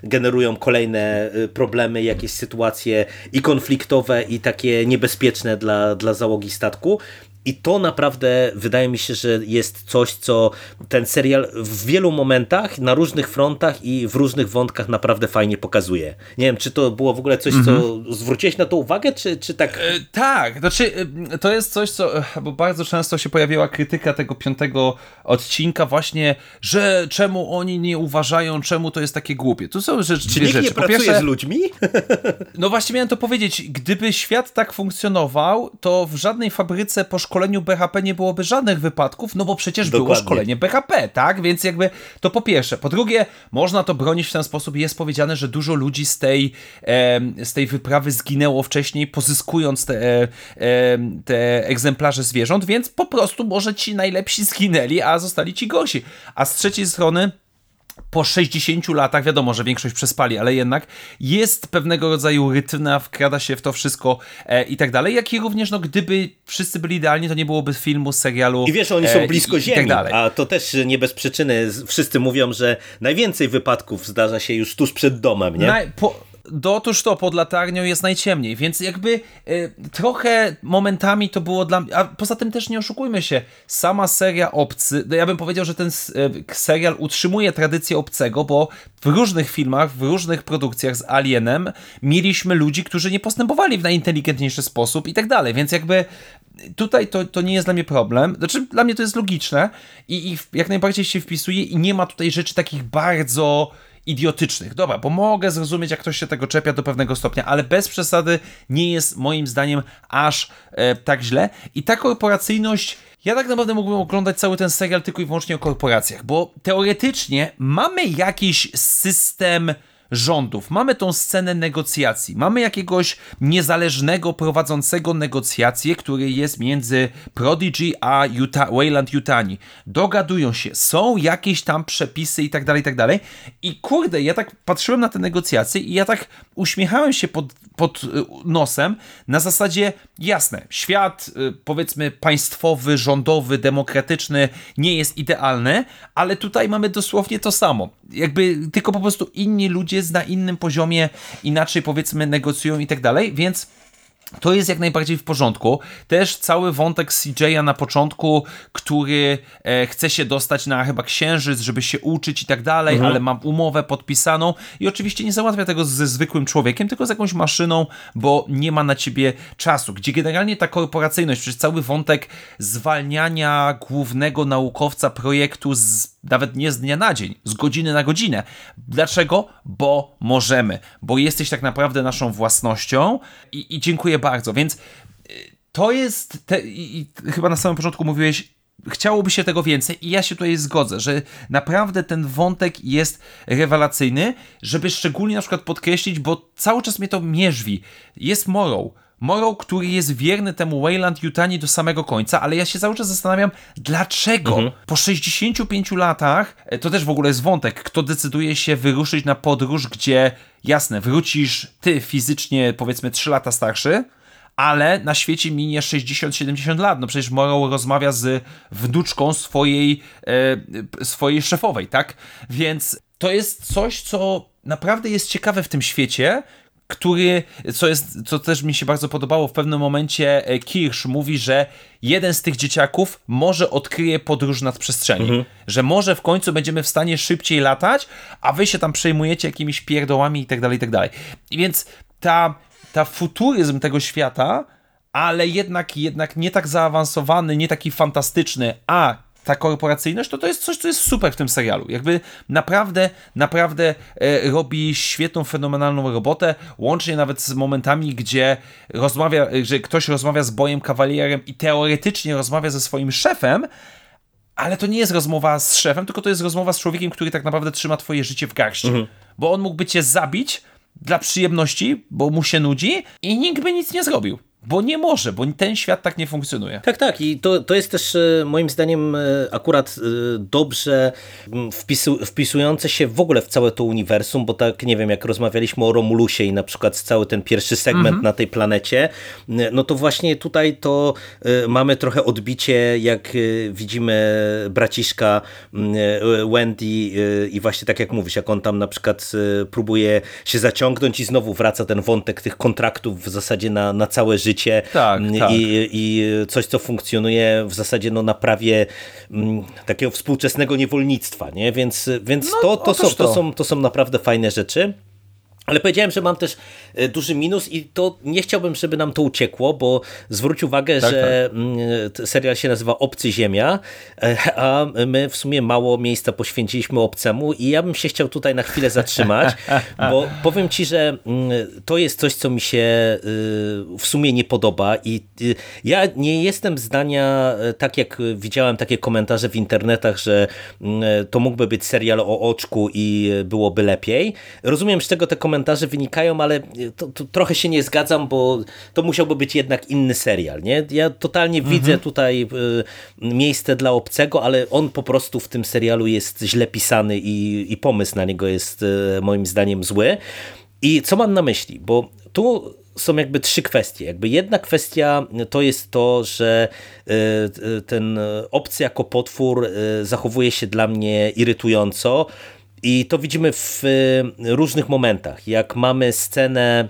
generują kolejne problemy, jakieś sytuacje i konfliktowe i takie niebezpieczne dla, dla załogi statku. I to naprawdę wydaje mi się, że jest coś, co ten serial w wielu momentach, na różnych frontach i w różnych wątkach naprawdę fajnie pokazuje. Nie wiem, czy to było w ogóle coś, co mhm. zwróciłeś na to uwagę, czy, czy tak? E, tak, znaczy e, to jest coś, co, e, bo bardzo często się pojawiła krytyka tego piątego odcinka właśnie, że czemu oni nie uważają, czemu to jest takie głupie. Tu są rzeczy, czy nikt rzeczy. nie pracuje pierwsze, z ludźmi? no właśnie miałem to powiedzieć. Gdyby świat tak funkcjonował, to w żadnej fabryce po szkoleniu BHP nie byłoby żadnych wypadków, no bo przecież Dokładnie. było szkolenie BHP, tak? Więc jakby to po pierwsze. Po drugie, można to bronić w ten sposób. Jest powiedziane, że dużo ludzi z tej, e, z tej wyprawy zginęło wcześniej, pozyskując te, e, te egzemplarze zwierząt, więc po prostu może ci najlepsi zginęli, a zostali ci gorsi. A z trzeciej strony po 60 latach, wiadomo, że większość przespali, ale jednak jest pewnego rodzaju rytmia, wkrada się w to wszystko e, i tak dalej, jak i również, no gdyby wszyscy byli idealni, to nie byłoby filmu, serialu. I wiesz, oni są e, blisko i, Ziemi, i tak a to też nie bez przyczyny. Wszyscy mówią, że najwięcej wypadków zdarza się już tuż przed domem, nie? Na, po, do, otóż to, pod latarnią jest najciemniej, więc jakby y, trochę momentami to było dla mnie, a poza tym też nie oszukujmy się, sama seria Obcy, no ja bym powiedział, że ten y, serial utrzymuje tradycję Obcego, bo w różnych filmach, w różnych produkcjach z Alienem mieliśmy ludzi, którzy nie postępowali w najinteligentniejszy sposób i tak dalej, więc jakby tutaj to, to nie jest dla mnie problem. Znaczy, dla mnie to jest logiczne i, i jak najbardziej się wpisuje i nie ma tutaj rzeczy takich bardzo idiotycznych. Dobra, bo mogę zrozumieć, jak ktoś się tego czepia do pewnego stopnia, ale bez przesady nie jest moim zdaniem aż e, tak źle. I ta korporacyjność. Ja tak naprawdę mógłbym oglądać cały ten serial tylko i wyłącznie o korporacjach, bo teoretycznie mamy jakiś system rządów. Mamy tą scenę negocjacji. Mamy jakiegoś niezależnego prowadzącego negocjacje, który jest między Prodigy a Wayland Yutani. Dogadują się, są jakieś tam przepisy i tak dalej, i tak dalej. I kurde, ja tak patrzyłem na te negocjacje i ja tak uśmiechałem się pod, pod y, nosem na zasadzie, jasne, świat y, powiedzmy państwowy, rządowy, demokratyczny nie jest idealny, ale tutaj mamy dosłownie to samo. Jakby tylko po prostu inni ludzie na innym poziomie, inaczej powiedzmy negocjują i tak dalej, więc to jest jak najbardziej w porządku. Też cały wątek CJ'a na początku, który e, chce się dostać na chyba księżyc, żeby się uczyć i tak dalej, mhm. ale mam umowę podpisaną i oczywiście nie załatwia tego ze zwykłym człowiekiem, tylko z jakąś maszyną, bo nie ma na ciebie czasu. Gdzie generalnie ta korporacyjność, przez cały wątek zwalniania głównego naukowca projektu z nawet nie z dnia na dzień, z godziny na godzinę. Dlaczego? Bo możemy, bo jesteś tak naprawdę naszą własnością i, i dziękuję bardzo. Więc y, to jest, te, i, i chyba na samym początku mówiłeś, chciałoby się tego więcej i ja się tutaj zgodzę, że naprawdę ten wątek jest rewelacyjny, żeby szczególnie na przykład podkreślić, bo cały czas mnie to mierzwi. Jest Morrow, Morrow, który jest wierny temu Wayland Yutani do samego końca, ale ja się cały czas zastanawiam, dlaczego mhm. po 65 latach, e, to też w ogóle jest wątek, kto decyduje się wyruszyć na podróż, gdzie jasne, wrócisz ty fizycznie powiedzmy 3 lata starszy, ale na świecie minie 60-70 lat. No przecież Morrow rozmawia z wnuczką swojej, e, swojej szefowej, tak? Więc to jest coś, co naprawdę jest ciekawe w tym świecie, który, co, jest, co też mi się bardzo podobało, w pewnym momencie e, Kirsch mówi, że jeden z tych dzieciaków może odkryje podróż nad przestrzeni. Mhm. Że może w końcu będziemy w stanie szybciej latać, a wy się tam przejmujecie jakimiś pierdołami i tak dalej, i tak dalej. Więc ta, ta futuryzm tego świata ale jednak, jednak nie tak zaawansowany, nie taki fantastyczny, a ta korporacyjność, to to jest coś, co jest super w tym serialu. Jakby naprawdę, naprawdę e, robi świetną, fenomenalną robotę, łącznie nawet z momentami, gdzie rozmawia, że ktoś rozmawia z Bojem Kawalierem i teoretycznie rozmawia ze swoim szefem, ale to nie jest rozmowa z szefem, tylko to jest rozmowa z człowiekiem, który tak naprawdę trzyma twoje życie w garści. Mhm. Bo on mógłby cię zabić dla przyjemności, bo mu się nudzi i nikt by nic nie zrobił. Bo nie może, bo ten świat tak nie funkcjonuje. Tak, tak. I to, to jest też e, moim zdaniem e, akurat e, dobrze wpisu, wpisujące się w ogóle w całe to uniwersum, bo tak, nie wiem, jak rozmawialiśmy o Romulusie i na przykład cały ten pierwszy segment mhm. na tej planecie, no to właśnie tutaj to mamy trochę odbicie, jak widzimy braciszka Wendy i właśnie tak jak mówisz, jak on tam na przykład próbuje się zaciągnąć i znowu wraca ten wątek tych kontraktów w zasadzie na, na całe życie życie tak, tak. I, i coś, co funkcjonuje w zasadzie no, na prawie m, mm, takiego współczesnego niewolnictwa, nie? więc, więc no, to, to, są, to, są, to są naprawdę fajne rzeczy. Ale powiedziałem, że mam też e, duży minus i to nie chciałbym, żeby nam to uciekło, bo zwróć uwagę, tak, że tak. Mm, serial się nazywa Obcy Ziemia, e, a my w sumie mało miejsca poświęciliśmy obcemu i ja bym się chciał tutaj na chwilę zatrzymać, bo powiem ci, że mm, to jest coś, co mi się y, w sumie nie podoba i y, ja nie jestem zdania, e, tak jak widziałem takie komentarze w internetach, że mm, to mógłby być serial o oczku i byłoby lepiej. Rozumiem z tego te komentarze komentarze wynikają, ale to, to, trochę się nie zgadzam, bo to musiałby być jednak inny serial. Nie? Ja totalnie mhm. widzę tutaj y, miejsce dla obcego, ale on po prostu w tym serialu jest źle pisany i, i pomysł na niego jest y, moim zdaniem zły. I co mam na myśli? Bo tu są jakby trzy kwestie. Jakby jedna kwestia to jest to, że y, ten obcy jako potwór zachowuje się dla mnie irytująco. I to widzimy w różnych momentach. Jak mamy scenę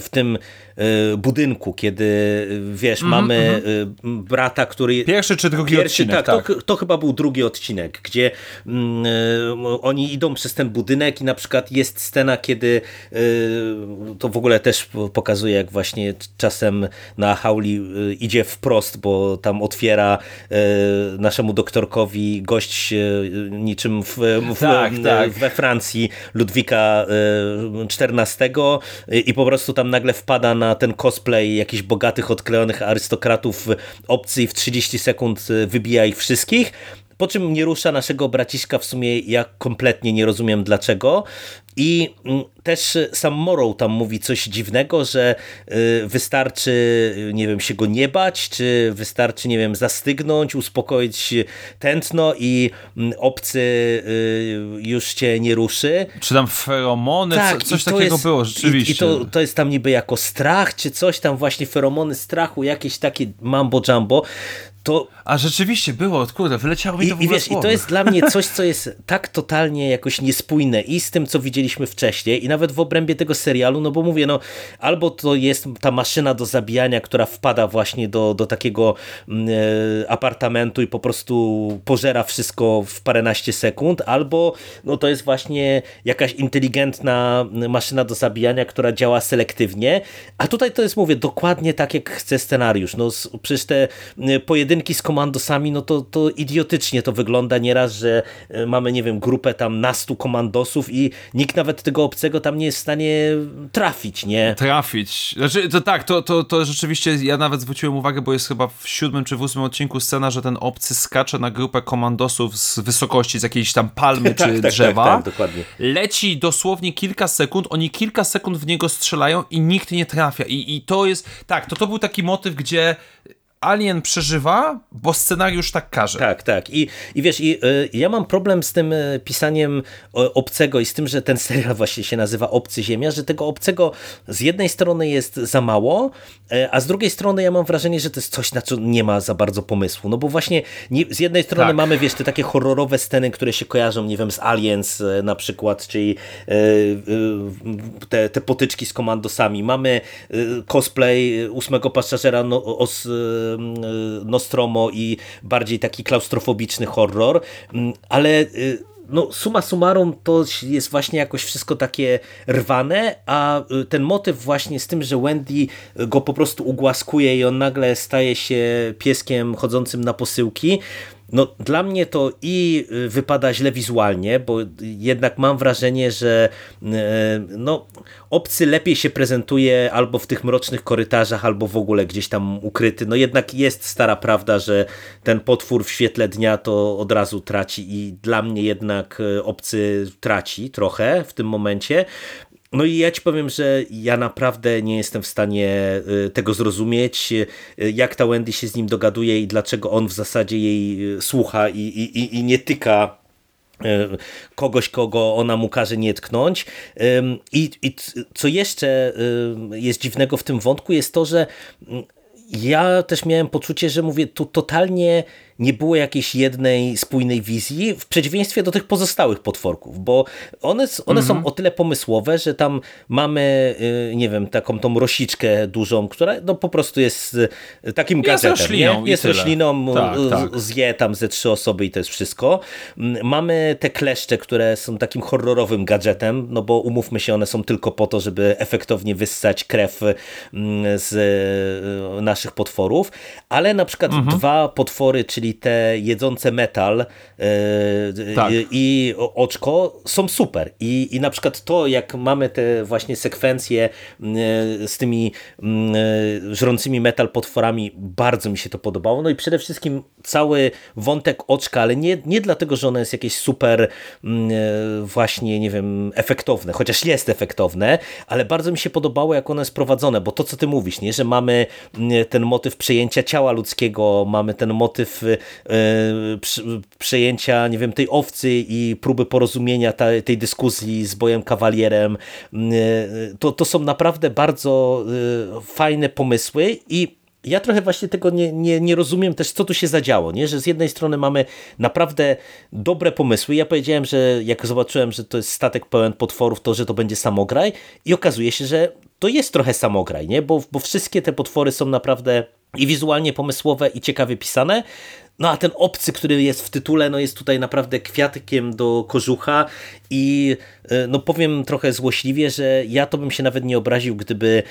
w tym E, budynku, kiedy e, wiesz, mm -hmm, mamy mm -hmm. brata, który... Pierwszy czy drugi pierwszy, odcinek, tak, tak. To, to, chyba był drugi odcinek, gdzie mm, oni idą przez ten budynek i na przykład jest scena, kiedy to w ogóle też pokazuje, jak właśnie czasem na Hauli idzie wprost, bo tam otwiera naszemu doktorkowi gość niczym w, w, tak, tak. we Francji Ludwika XIV i po prostu tam nagle wpada na na ten cosplay jakichś bogatych, odklejonych arystokratów obcy i w 30 sekund y, wybija ich wszystkich. Po czym nie rusza naszego braciszka w sumie ja kompletnie nie rozumiem dlaczego. I mm, też sam Morrow tam mówi coś dziwnego, że y, wystarczy, nie wiem, się go nie bać, czy wystarczy, nie wiem, zastygnąć, uspokoić tętno i mm, obcy y, już cię nie ruszy. Czy tam feromony, tak, coś takiego jest, było, rzeczywiście. I, i to, to jest tam niby jako strach, czy coś tam właśnie, feromony strachu, jakieś takie mambo jumbo to... A rzeczywiście było, kurde, wyleciało mi to I, w ogóle I wiesz, i to jest dla mnie [LAUGHS] coś, co jest tak totalnie jakoś niespójne i z tym, co widzieliśmy wcześniej i nawet w obrębie tego serialu, no bo mówię, no albo to jest ta maszyna do zabijania, która wpada właśnie do, do takiego mm, e, apartamentu i po prostu pożera wszystko w paręnaście sekund, albo no to jest właśnie jakaś inteligentna maszyna do zabijania, która działa selektywnie, a tutaj to jest, mówię, dokładnie tak, jak chce scenariusz. No przecież te pojedyncze pojedynki z komandosami, no to, to idiotycznie to wygląda nieraz, że e, mamy, nie wiem, grupę tam nastu komandosów i nikt nawet tego obcego tam nie jest w stanie trafić, nie? Trafić. Znaczy, to tak, to, to, to rzeczywiście ja nawet zwróciłem uwagę, bo jest chyba w siódmym czy w ósmym odcinku scena, że ten obcy skacze na grupę komandosów z wysokości, z jakiejś tam palmy tak, [LAUGHS] czy tak, drzewa. Tak, tak, dokładnie. Leci dosłownie kilka sekund, oni kilka sekund w niego strzelają i nikt nie trafia. I, i to jest, tak, to to był taki motyw, gdzie Alien przeżywa, bo scenariusz tak każe. Tak, tak. I, i wiesz, i, y, ja mam problem z tym y, pisaniem obcego i z tym, że ten serial właśnie się nazywa Obcy Ziemia, że tego obcego z jednej strony jest za mało, y, a z drugiej strony ja mam wrażenie, że to jest coś, na co nie ma za bardzo pomysłu. No bo właśnie nie, z jednej strony tak. mamy, wiesz, te takie horrorowe sceny, które się kojarzą, nie wiem, z Aliens na przykład, czyli te, te potyczki z komandosami. Mamy cosplay ósmego pasażera no, os, Y, Nostromo i bardziej taki klaustrofobiczny horror, mm, ale y, no suma summarum to jest właśnie jakoś wszystko takie rwane, a y, ten motyw właśnie z tym, że Wendy go po prostu ugłaskuje i on nagle staje się pieskiem chodzącym na posyłki, no, dla mnie to i y, wypada źle wizualnie, bo jednak mam wrażenie, że y, no, obcy lepiej się prezentuje albo w tych mrocznych korytarzach, albo w ogóle gdzieś tam ukryty. No jednak jest stara prawda, że ten potwór w świetle dnia to od razu traci i dla mnie jednak y, obcy traci trochę w tym momencie. No i ja ci powiem, że ja naprawdę nie jestem w stanie y, tego zrozumieć, y, jak ta Wendy się z nim dogaduje i dlaczego on w zasadzie jej y, słucha i, i, i nie tyka kogoś, kogo ona mu każe nie tknąć. I, I co jeszcze jest dziwnego w tym wątku jest to, że mm, ja też miałem poczucie, że mówię, tu totalnie nie było jakiejś jednej spójnej wizji, w przeciwieństwie do tych pozostałych potworków, bo one, one są mhm. o tyle pomysłowe, że tam mamy, y, nie wiem, taką tą rosiczkę dużą, która no, po prostu jest y, takim jest gadżetem. Rośliną nie? Jest rośliną, tak, tak. zje tam ze trzy osoby i to jest wszystko. Mm, mamy te kleszcze, które są takim horrorowym gadżetem, no bo umówmy się, one są tylko po to, żeby efektownie wyssać krew z y, naszych potworów, ale na przykład mhm. dwa potwory, czyli czyli te jedzące metal e, tak. i oczko są super. I, I na przykład to, jak mamy te właśnie sekwencje z tymi żrącymi metal potworami, bardzo mi się to podobało. No i przede wszystkim cały wątek oczka, ale nie, nie dlatego, że ono jest jakieś super e, właśnie, nie wiem, efektowne, chociaż jest efektowne, ale bardzo mi się podobało, jak ono jest prowadzone, bo to, co ty mówisz, nie, że mamy ten motyw przejęcia ciała ludzkiego, mamy ten motyw E, przejęcia, nie wiem, tej owcy i próby porozumienia tej dyskusji z Bojem Kawalierem. E, to, to są naprawdę bardzo e, fajne pomysły i ja trochę właśnie tego nie, nie, nie rozumiem też, co tu się zadziało, nie? że z jednej strony mamy naprawdę dobre pomysły. Ja powiedziałem, że jak zobaczyłem, że to jest statek pełen potworów, to że to będzie samograj i okazuje się, że to jest trochę samograj, nie? Bo, bo wszystkie te potwory są naprawdę i wizualnie pomysłowe i ciekawie pisane, no a ten obcy, który jest w tytule, no jest tutaj naprawdę kwiatkiem do kożucha i e, no powiem trochę złośliwie, że ja to bym się nawet nie obraził, gdyby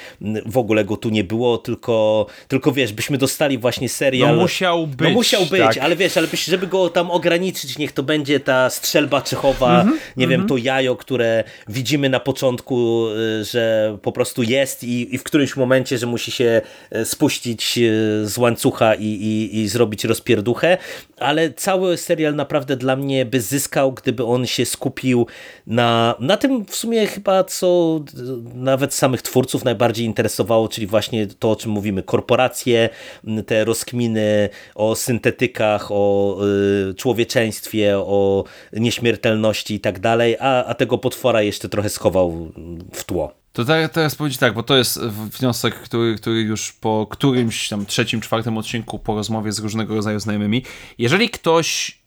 w ogóle go tu nie było, tylko, tylko wiesz, byśmy dostali właśnie serial. No musiał no być. No musiał być, tak. ale wiesz, ale żeby go tam ograniczyć, niech to będzie ta strzelba Czechowa, mm -hmm, nie mm -hmm. wiem, mhm. to jajo, które widzimy na początku, e, że po prostu jest i, i w którymś momencie, że musi się e, spuścić z łańcucha i, i, i zrobić rozpierduchę, ale cały serial naprawdę dla mnie by zyskał, gdyby on się skupił na, na tym w sumie chyba, co nawet samych twórców najbardziej interesowało, czyli właśnie to, o czym mówimy, korporacje, te rozkminy o syntetykach, o y, człowieczeństwie, o nieśmiertelności i tak dalej, a, tego potwora jeszcze trochę schował w tło. To tak, teraz powiedzieć tak, bo to jest wniosek, który, który już po którymś tam trzecim, czwartym odcinku po rozmowie z różnego rodzaju znajomymi. Jeżeli ktoś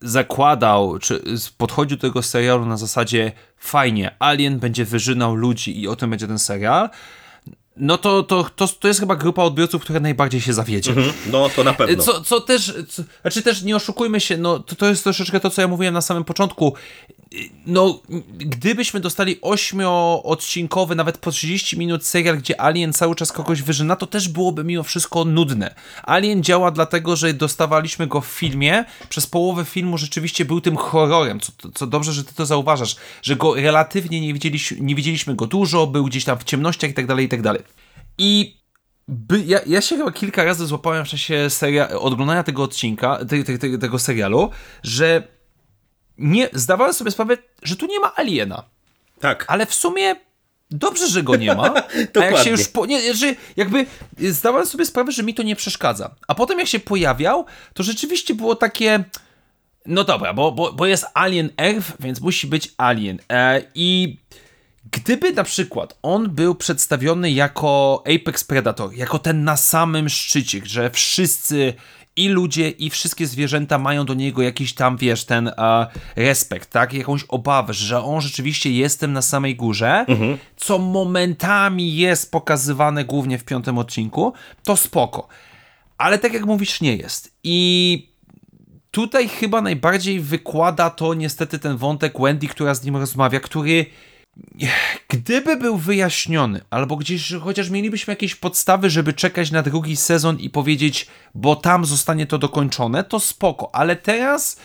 zakładał, czy podchodził do tego serialu na zasadzie fajnie, Alien będzie wyżynał ludzi i o tym będzie ten serial, no to, to, to, to jest chyba grupa odbiorców, która najbardziej się zawiedzie. Mhm, no to na pewno. Co, co też, co, znaczy też nie oszukujmy się, no to, to jest troszeczkę to, co ja mówiłem na samym początku no, gdybyśmy dostali ośmioodcinkowy, nawet po 30 minut serial, gdzie Alien cały czas kogoś wyżyna, to też byłoby mimo wszystko nudne. Alien działa dlatego, że dostawaliśmy go w filmie, przez połowę filmu rzeczywiście był tym horrorem, co, co dobrze, że ty to zauważasz, że go relatywnie nie widzieliśmy, nie widzieliśmy go dużo, był gdzieś tam w ciemnościach i tak dalej, i tak dalej. I by, ja, ja się chyba kilka razy złapałem w czasie seria, oglądania tego odcinka, te, te, te, tego serialu, że nie, zdawałem sobie sprawę, że tu nie ma aliena. Tak. Ale w sumie dobrze, że go nie ma. [LAUGHS] a jak się już po, nie, że jakby zdawałem sobie sprawę, że mi to nie przeszkadza. A potem jak się pojawiał, to rzeczywiście było takie no dobra, bo, bo, bo jest Alien Earth, więc musi być Alien. E, I gdyby na przykład on był przedstawiony jako Apex Predator, jako ten na samym szczycie, że wszyscy i ludzie, i wszystkie zwierzęta mają do niego jakiś tam, wiesz, ten uh, respekt, tak? Jakąś obawę, że on rzeczywiście jest tym na samej górze, mhm. co momentami jest pokazywane głównie w piątym odcinku, to spoko. Ale tak jak mówisz, nie jest. I tutaj chyba najbardziej wykłada to niestety ten wątek Wendy, która z nim rozmawia, który gdyby był wyjaśniony, albo gdzieś chociaż mielibyśmy jakieś podstawy, żeby czekać na drugi sezon i powiedzieć, bo tam zostanie to dokończone, to spoko, ale teraz.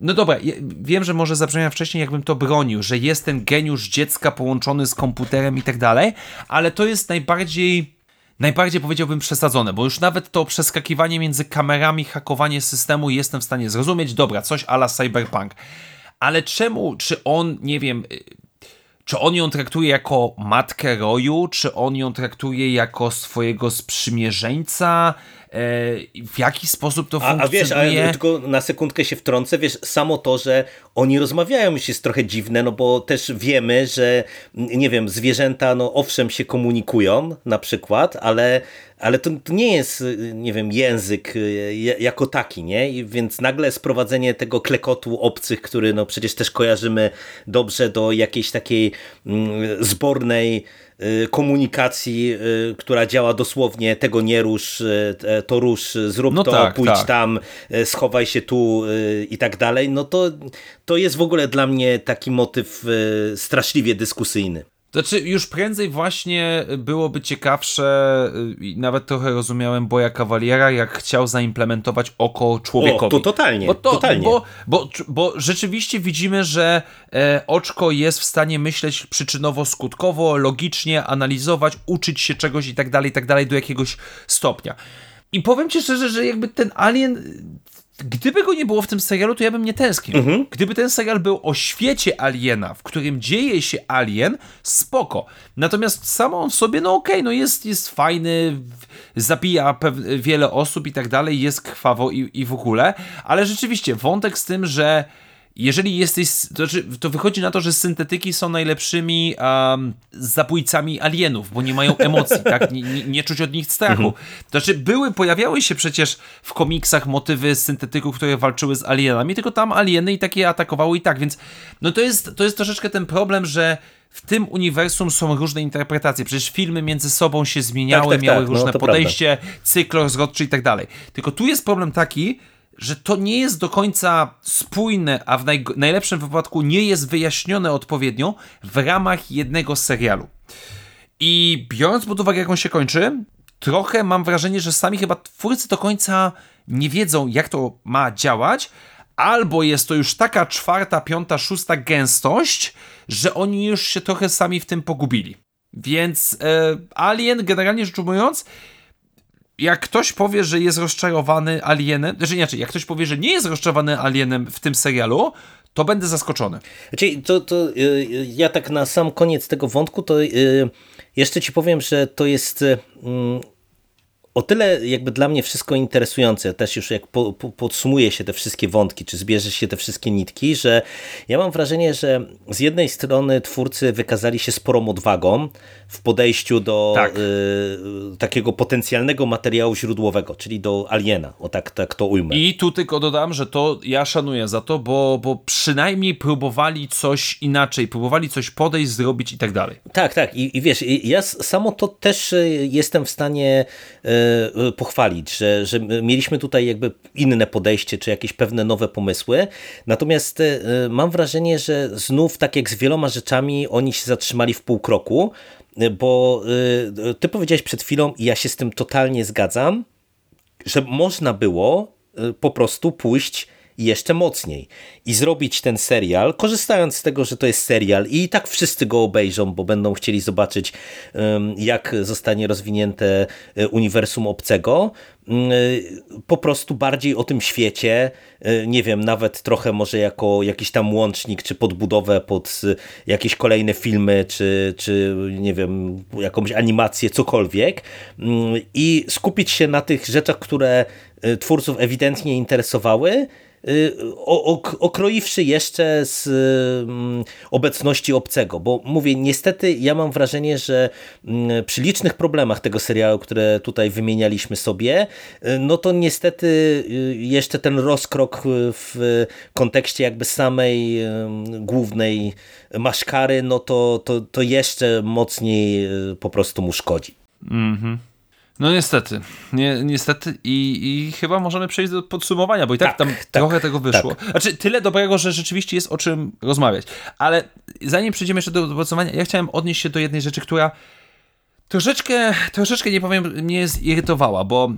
No dobra, wiem, że może zabrzmiałem wcześniej, jakbym to bronił, że jest ten geniusz dziecka połączony z komputerem i tak dalej, ale to jest najbardziej najbardziej powiedziałbym przesadzone, bo już nawet to przeskakiwanie między kamerami, hakowanie systemu jestem w stanie zrozumieć, dobra, coś ala cyberpunk. Ale czemu, czy on, nie wiem, czy on ją traktuje jako matkę roju, czy on ją traktuje jako swojego sprzymierzeńca, w jaki sposób to funkcjonuje. A, wiesz, ale tylko na sekundkę się wtrącę, wiesz, samo to, że oni rozmawiają już jest trochę dziwne, no bo też wiemy, że nie wiem, zwierzęta, no owszem się komunikują na przykład, ale ale to, to, nie jest, nie wiem, język e, jako taki, nie? I więc nagle sprowadzenie tego klekotu obcych, który no przecież też kojarzymy dobrze do jakiejś takiej mm, zbornej Y, komunikacji, y, która działa dosłownie tego nie rusz, y, to rusz, zrób no to, tak, pójdź tak. tam, schowaj się tu i tak dalej, no to, to jest w ogóle dla mnie taki motyw straszliwie dyskusyjny. Znaczy, już prędzej właśnie byłoby ciekawsze, i nawet trochę rozumiałem Boja Kawaliera, jak chciał zaimplementować oko człowiekowi. O, to totalnie, bo to, totalnie. Bo, bo, bo rzeczywiście widzimy, że e, oczko jest w stanie myśleć przyczynowo-skutkowo, logicznie, analizować, uczyć się czegoś i tak dalej, i tak dalej do jakiegoś stopnia. I powiem ci szczerze, że jakby ten alien Gdyby go nie było w tym serialu, to ja bym nie tęsknił. Mhm. Gdyby ten serial był o świecie aliena, w którym dzieje się alien, spoko. Natomiast samo on w sobie, no okej, okay, no jest, jest fajny, zabija wiele osób i tak dalej, jest krwawo i, i w ogóle, ale rzeczywiście wątek z tym, że jeżeli jesteś, to, znaczy, to wychodzi na to, że syntetyki są najlepszymi um, zabójcami alienów, bo nie mają [LAUGHS] emocji, tak? Nie, nie, nie, czuć od nich strachu. Mhm. To znaczy, były, pojawiały się przecież w komiksach motywy syntetyków, które walczyły z alienami, tylko tam alieny i takie atakowały i tak, więc no to jest, to jest troszeczkę ten problem, że w tym uniwersum są różne interpretacje. Przecież filmy między sobą się zmieniały, tak, tak, miały tak, no, różne no, podejście, prawda. cykl rozrodczy i tak dalej. Tylko tu jest problem taki, że to nie jest do końca spójne, a w naj, najlepszym wypadku nie jest wyjaśnione odpowiednio w ramach jednego serialu. I biorąc pod uwagę, jak on się kończy, trochę mam wrażenie, że sami chyba twórcy do końca nie wiedzą, jak to ma działać, albo jest to już taka czwarta, piąta, szósta gęstość, że oni już się trochę sami w tym pogubili. Więc e, Alien, generalnie rzecz ujmując, jak ktoś powie, że jest rozczarowany alienem, znaczy inaczej, jak ktoś powie, że nie jest rozczarowany alienem w tym serialu, to będę zaskoczony. Znaczy, to, to y, ja tak na sam koniec tego wątku, to y, jeszcze ci powiem, że to jest y, o tyle jakby dla mnie wszystko interesujące, też już jak po, po, podsumuje się te wszystkie wątki, czy zbierze się te wszystkie nitki, że ja mam wrażenie, że z jednej strony twórcy wykazali się sporą odwagą w podejściu do tak. y, takiego potencjalnego materiału źródłowego, czyli do Aliena, o tak, tak to ujmę. I tu tylko dodam, że to ja szanuję za to, bo, bo przynajmniej próbowali coś inaczej, próbowali coś podejść, zrobić i tak dalej. Tak, tak i, i wiesz, ja samo to też y, jestem w stanie y, pochwalić, że, że mieliśmy tutaj jakby inne podejście, czy jakieś pewne nowe pomysły. Natomiast e, mam wrażenie, że znów tak jak z wieloma rzeczami oni się zatrzymali w pół kroku, bo e, ty powiedziałeś przed chwilą i ja się z tym totalnie zgadzam, że można było po prostu pójść jeszcze mocniej. I zrobić ten serial, korzystając z tego, że to jest serial i tak wszyscy go obejrzą, bo będą chcieli zobaczyć jak zostanie rozwinięte e, uniwersum obcego, mm, e, po prostu bardziej o tym świecie, e, nie wiem, nawet trochę może jako jakiś tam łącznik, czy podbudowę pod jakieś kolejne filmy, czy, czy nie wiem, jakąś animację, cokolwiek. Mm, i skupić się na tych rzeczach, które twórców ewidentnie interesowały, okroiwszy jeszcze z mm, obecności obcego, bo mówię, niestety ja mam wrażenie, że mm, przy licznych problemach tego serialu, które tutaj wymienialiśmy sobie, y, no to niestety y, jeszcze ten rozkrok w kontekście jakby samej głównej maszkary, no to, to, to jeszcze mocniej po prostu mu szkodzi. Mhm. No niestety, Nie, niestety I, i chyba możemy przejść do podsumowania, bo i tak, tak tam tak, trochę tego wyszło. Tak. Znaczy tyle dobrego, że rzeczywiście jest o czym rozmawiać. Ale zanim przejdziemy jeszcze do, do podsumowania, ja chciałem odnieść się do jednej rzeczy, która troszeczkę, troszeczkę nie powiem, mnie zirytowała, bo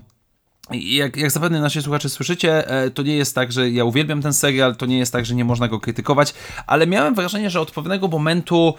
jak, jak zapewne nasi słuchacze słyszycie, e, to nie jest tak, że ja uwielbiam ten serial, to nie jest tak, że nie można go krytykować, ale miałem wrażenie, że od pewnego momentu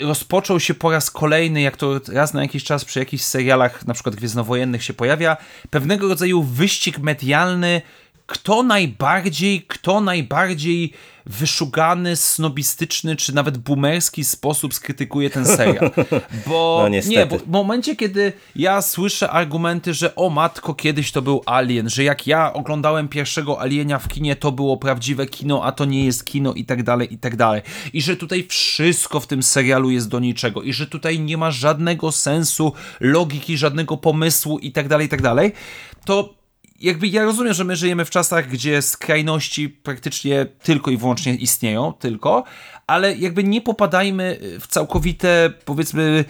rozpoczął się po raz kolejny, jak to raz na jakiś czas przy jakichś serialach, na przykład gwiezdnowojennych się pojawia, pewnego rodzaju wyścig medialny, kto najbardziej, kto najbardziej wyszugany, snobistyczny, czy nawet boomerski sposób skrytykuje ten serial. [LAUGHS] Bo no, nie, bo w momencie, kiedy ja słyszę argumenty, że o matko, kiedyś to był Alien, że jak ja oglądałem pierwszego Alienia w kinie, to było prawdziwe kino, a to nie jest kino i tak dalej, i tak dalej. I że tutaj wszystko w tym serialu jest do niczego i że tutaj nie ma żadnego sensu, logiki, żadnego pomysłu i tak dalej, i tak dalej, to jakby ja rozumiem, że my żyjemy w czasach, gdzie skrajności praktycznie tylko i wyłącznie istnieją, tylko, ale jakby nie popadajmy w całkowite, powiedzmy,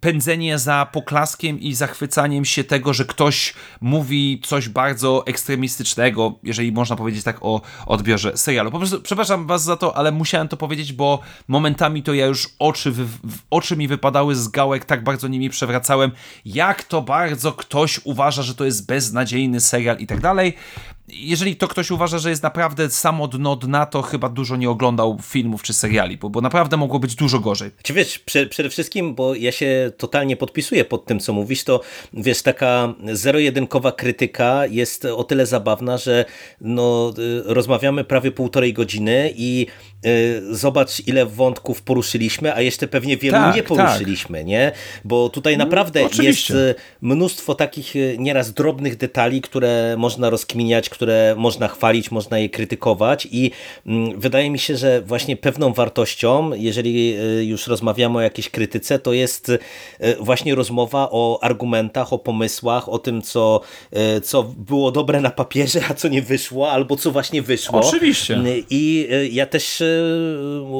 pędzenie za poklaskiem i zachwycaniem się tego, że ktoś mówi coś bardzo ekstremistycznego, jeżeli można powiedzieć tak o odbiorze serialu. Po prostu przepraszam was za to, ale musiałem to powiedzieć, bo momentami to ja już oczy, oczy mi wypadały z gałek, tak bardzo nimi przewracałem, jak to bardzo ktoś uważa, że to jest beznadziejny serial i tak dalej jeżeli to ktoś uważa, że jest naprawdę samo dno dna, to chyba dużo nie oglądał filmów czy seriali, bo, bo naprawdę mogło być dużo gorzej. Czy wiesz, prze, przede wszystkim, bo ja się totalnie podpisuję pod tym, co mówisz, to wiesz, taka zero-jedynkowa krytyka jest o tyle zabawna, że no, y, rozmawiamy prawie półtorej godziny i zobacz, ile wątków poruszyliśmy, a jeszcze pewnie wielu tak, nie tak. poruszyliśmy, tak. nie? Bo tutaj mm, naprawdę no, jest y, mnóstwo takich nieraz drobnych detali, które można rozkminiać, które można chwalić, można je krytykować i mm, wydaje mi się, że właśnie pewną wartością, jeżeli y, już rozmawiamy o jakiejś krytyce, to jest y, właśnie rozmowa o argumentach, o pomysłach, o tym, co, y, co było dobre na papierze, a co nie wyszło, albo co właśnie wyszło. Oczywiście. I ja też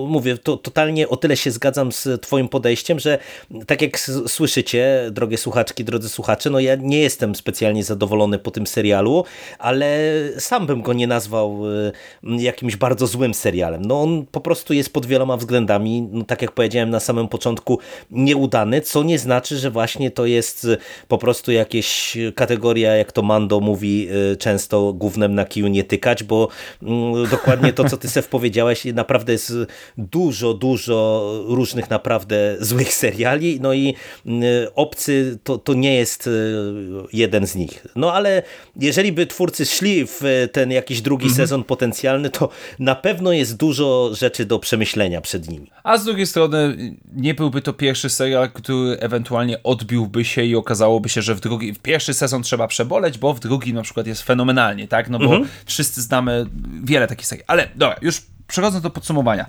mówię, to totalnie o tyle się zgadzam z twoim podejściem, że tak jak słyszycie, drogie słuchaczki, drodzy słuchacze, no ja nie jestem specjalnie zadowolony po tym serialu, ale sam bym go nie nazwał y, jakimś bardzo złym serialem. No on po prostu jest pod wieloma względami, no tak jak powiedziałem na samym początku, nieudany, co nie znaczy, że właśnie to jest y, po prostu jakieś kategoria, jak to Mando mówi y, często, głównym na kiju nie tykać, bo mm, dokładnie to, co ty Sef powiedziałeś, naprawdę jest dużo, dużo różnych naprawdę złych seriali, no i Obcy to, to nie jest jeden z nich. No ale jeżeli by twórcy szli w ten jakiś drugi mhm. sezon potencjalny, to na pewno jest dużo rzeczy do przemyślenia przed nimi. A z drugiej strony nie byłby to pierwszy serial, który ewentualnie odbiłby się i okazałoby się, że w drugi, w pierwszy sezon trzeba przeboleć, bo w drugi na przykład jest fenomenalnie, tak? No bo mhm. wszyscy znamy wiele takich seriali. Ale dobra, już przechodząc do podsumowania.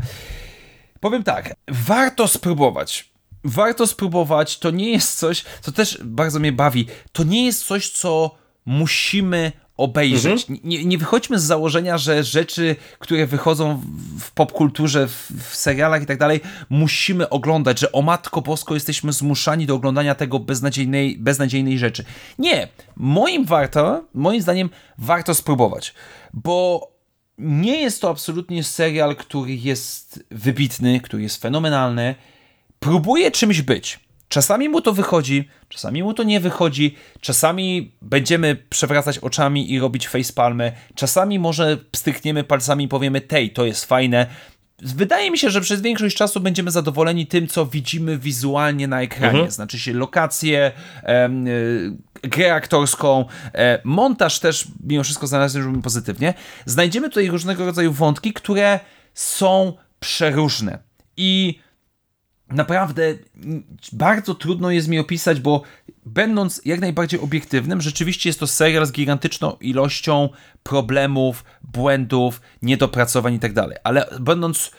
Powiem tak, warto spróbować warto spróbować. To nie jest coś, co też bardzo mnie bawi. To nie jest coś, co musimy obejrzeć. Mhm. Nie, nie wychodźmy z założenia, że rzeczy, które wychodzą w popkulturze, w, w serialach i tak dalej, musimy oglądać, że o Matko Bosko jesteśmy zmuszani do oglądania tego beznadziejnej, beznadziejnej rzeczy. Nie. Moim warto, moim zdaniem warto spróbować, bo nie jest to absolutnie serial, który jest wybitny, który jest fenomenalny. Próbuje czymś być Czasami mu to wychodzi, czasami mu to nie wychodzi, czasami będziemy przewracać oczami i robić facepalmy, czasami może stykniemy palcami i powiemy, tej, to jest fajne. Wydaje mi się, że przez większość czasu będziemy zadowoleni tym, co widzimy wizualnie na ekranie. Mhm. Znaczy się lokacje, e, grę aktorską, e, montaż też mimo wszystko znalazłem pozytywnie. Znajdziemy tutaj różnego rodzaju wątki, które są przeróżne. I naprawdę bardzo trudno jest mi opisać, bo będąc jak najbardziej obiektywnym, rzeczywiście jest to serial z gigantyczną ilością problemów, błędów, niedopracowań itd. Tak Ale będąc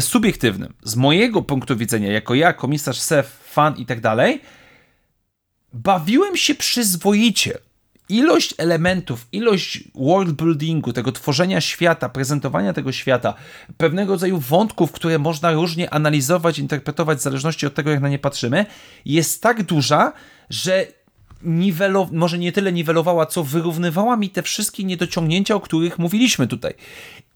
subiektywnym, z mojego punktu widzenia, jako ja, komisarz Sef, fan i tak bawiłem się przyzwoicie ilość elementów, ilość worldbuildingu, tego tworzenia świata, prezentowania tego świata, pewnego rodzaju wątków, które można różnie analizować, interpretować w zależności od tego, jak na nie patrzymy, jest tak duża, że niwelow- może nie tyle niwelowała, co wyrównywała mi te wszystkie niedociągnięcia, o których mówiliśmy tutaj.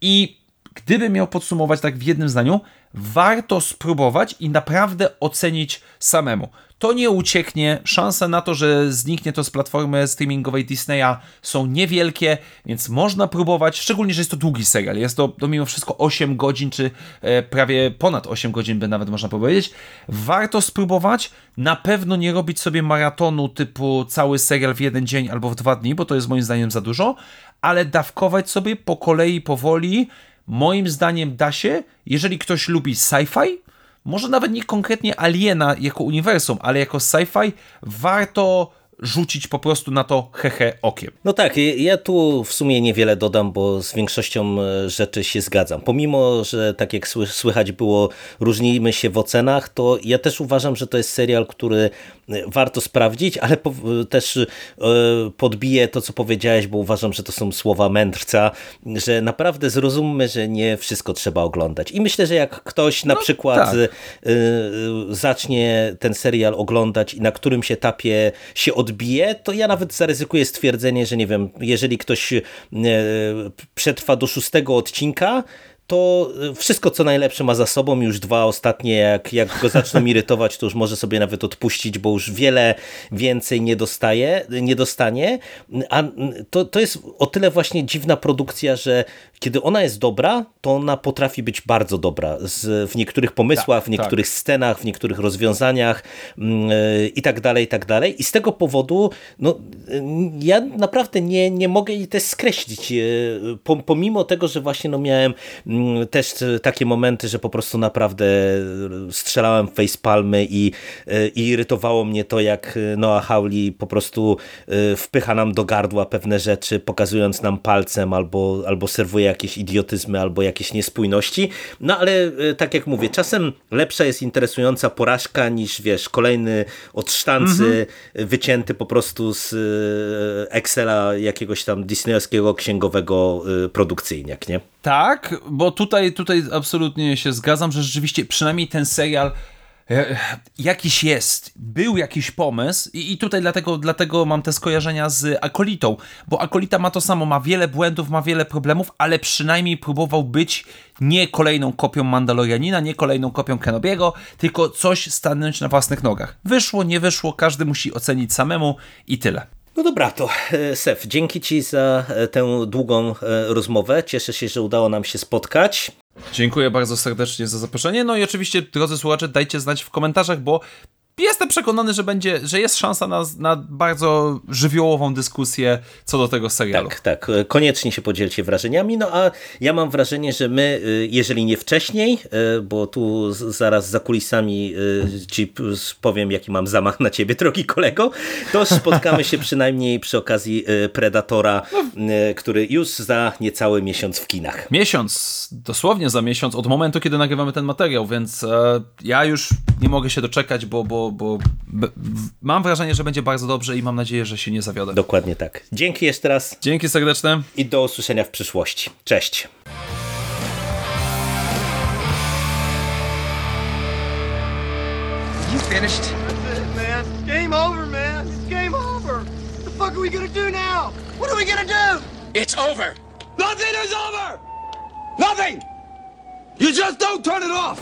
I gdybym miał podsumować tak w jednym zdaniu, warto spróbować i naprawdę ocenić samemu. To nie ucieknie, szanse na to, że zniknie to z platformy streamingowej Disneya są niewielkie, więc można próbować, szczególnie, że jest to długi serial. Jest to, to mimo wszystko 8 godzin, czy e, prawie ponad 8 godzin by nawet można powiedzieć. Warto spróbować, na pewno nie robić sobie maratonu typu cały serial w jeden dzień albo w dwa dni, bo to jest moim zdaniem za dużo, ale dawkować sobie po kolei, powoli, Moim zdaniem da się, jeżeli ktoś lubi sci-fi, może nawet nie konkretnie Aliena jako uniwersum, ale jako sci-fi, warto rzucić po prostu na to hehe okiem. No tak, ja tu w sumie niewiele dodam, bo z większością e, rzeczy się zgadzam. Pomimo, że tak jak słychać było, różnimy się w ocenach, to ja też uważam, że to jest serial, który e, warto sprawdzić, ale też e, podbiję to, co powiedziałeś, bo uważam, że to są słowa mędrca, że naprawdę zrozummy, że nie wszystko trzeba oglądać. I myślę, że jak ktoś na no, przykład tak. zacznie ten serial oglądać i na którymś etapie się od odbije, to ja nawet zaryzykuję stwierdzenie, że nie wiem, jeżeli ktoś e, przetrwa do szóstego odcinka, to wszystko co najlepsze ma za sobą, już dwa ostatnie, jak, jak go zaczną [LAUGHS] irytować, to już może sobie nawet odpuścić, bo już wiele więcej nie dostaje, nie dostanie, a to, to jest o tyle właśnie dziwna produkcja, że kiedy ona jest dobra, to ona potrafi być bardzo dobra z, w niektórych pomysłach, tak, w niektórych tak. scenach, w niektórych rozwiązaniach yy, i tak dalej, i tak dalej. I z tego powodu no, ja naprawdę nie, nie mogę jej też skreślić, yy, pomimo tego, że właśnie no, miałem też takie momenty, że po prostu naprawdę strzelałem w facepalmy i, e, i irytowało mnie to, jak Noah Hawley po prostu e, wpycha nam do gardła pewne rzeczy, pokazując nam palcem albo, albo serwuje jakieś idiotyzmy, albo jakieś niespójności. No ale e, tak jak mówię, czasem lepsza jest interesująca porażka niż wiesz, kolejny od sztancy mhm. wycięty po prostu z Excela jakiegoś tam disneyowskiego księgowego produkcyjniak, nie? Tak, bo tutaj, tutaj absolutnie się zgadzam, że rzeczywiście przynajmniej ten serial e, jakiś jest, był jakiś pomysł i, i tutaj dlatego, dlatego mam te skojarzenia z Akolitą, bo Akolita ma to samo, ma wiele błędów, ma wiele problemów, ale przynajmniej próbował być nie kolejną kopią Mandalorianina, nie kolejną kopią Kenobiego, tylko coś stanąć na własnych nogach. Wyszło, nie wyszło, każdy musi ocenić samemu i tyle. No dobra, to e, Sef, dzięki Ci za e, tę długą e, rozmowę. Cieszę się, że udało nam się spotkać. Dziękuję bardzo serdecznie za zaproszenie. No i oczywiście, drodzy słuchacze, dajcie znać w komentarzach, bo jestem przekonany, że będzie, że jest szansa na, na bardzo żywiołową dyskusję co do tego serialu. Tak, tak. Koniecznie się podzielcie wrażeniami. No a ja mam wrażenie, że my, y, jeżeli nie wcześniej, y, bo tu zaraz za kulisami y, ci powiem, jaki mam zamach na ciebie, drogi kolego, to spotkamy się przynajmniej przy okazji Predatora, no. który już za niecały miesiąc w kinach. Miesiąc, dosłownie za miesiąc od momentu, kiedy nagrywamy ten materiał, więc e, ja już nie mogę się doczekać, bo, bo bo, mam wrażenie, że będzie bardzo dobrze i mam nadzieję, że się nie zawiodę. Dokładnie tak. Dzięki jeszcze raz. Dzięki serdeczne. I do usłyszenia w przyszłości. Cześć. You finished? That's it, man. game over, man. It's game over. What the fuck are we gonna do now? What are we gonna do? It's over. Nothing is over. Nothing. You just don't turn it off.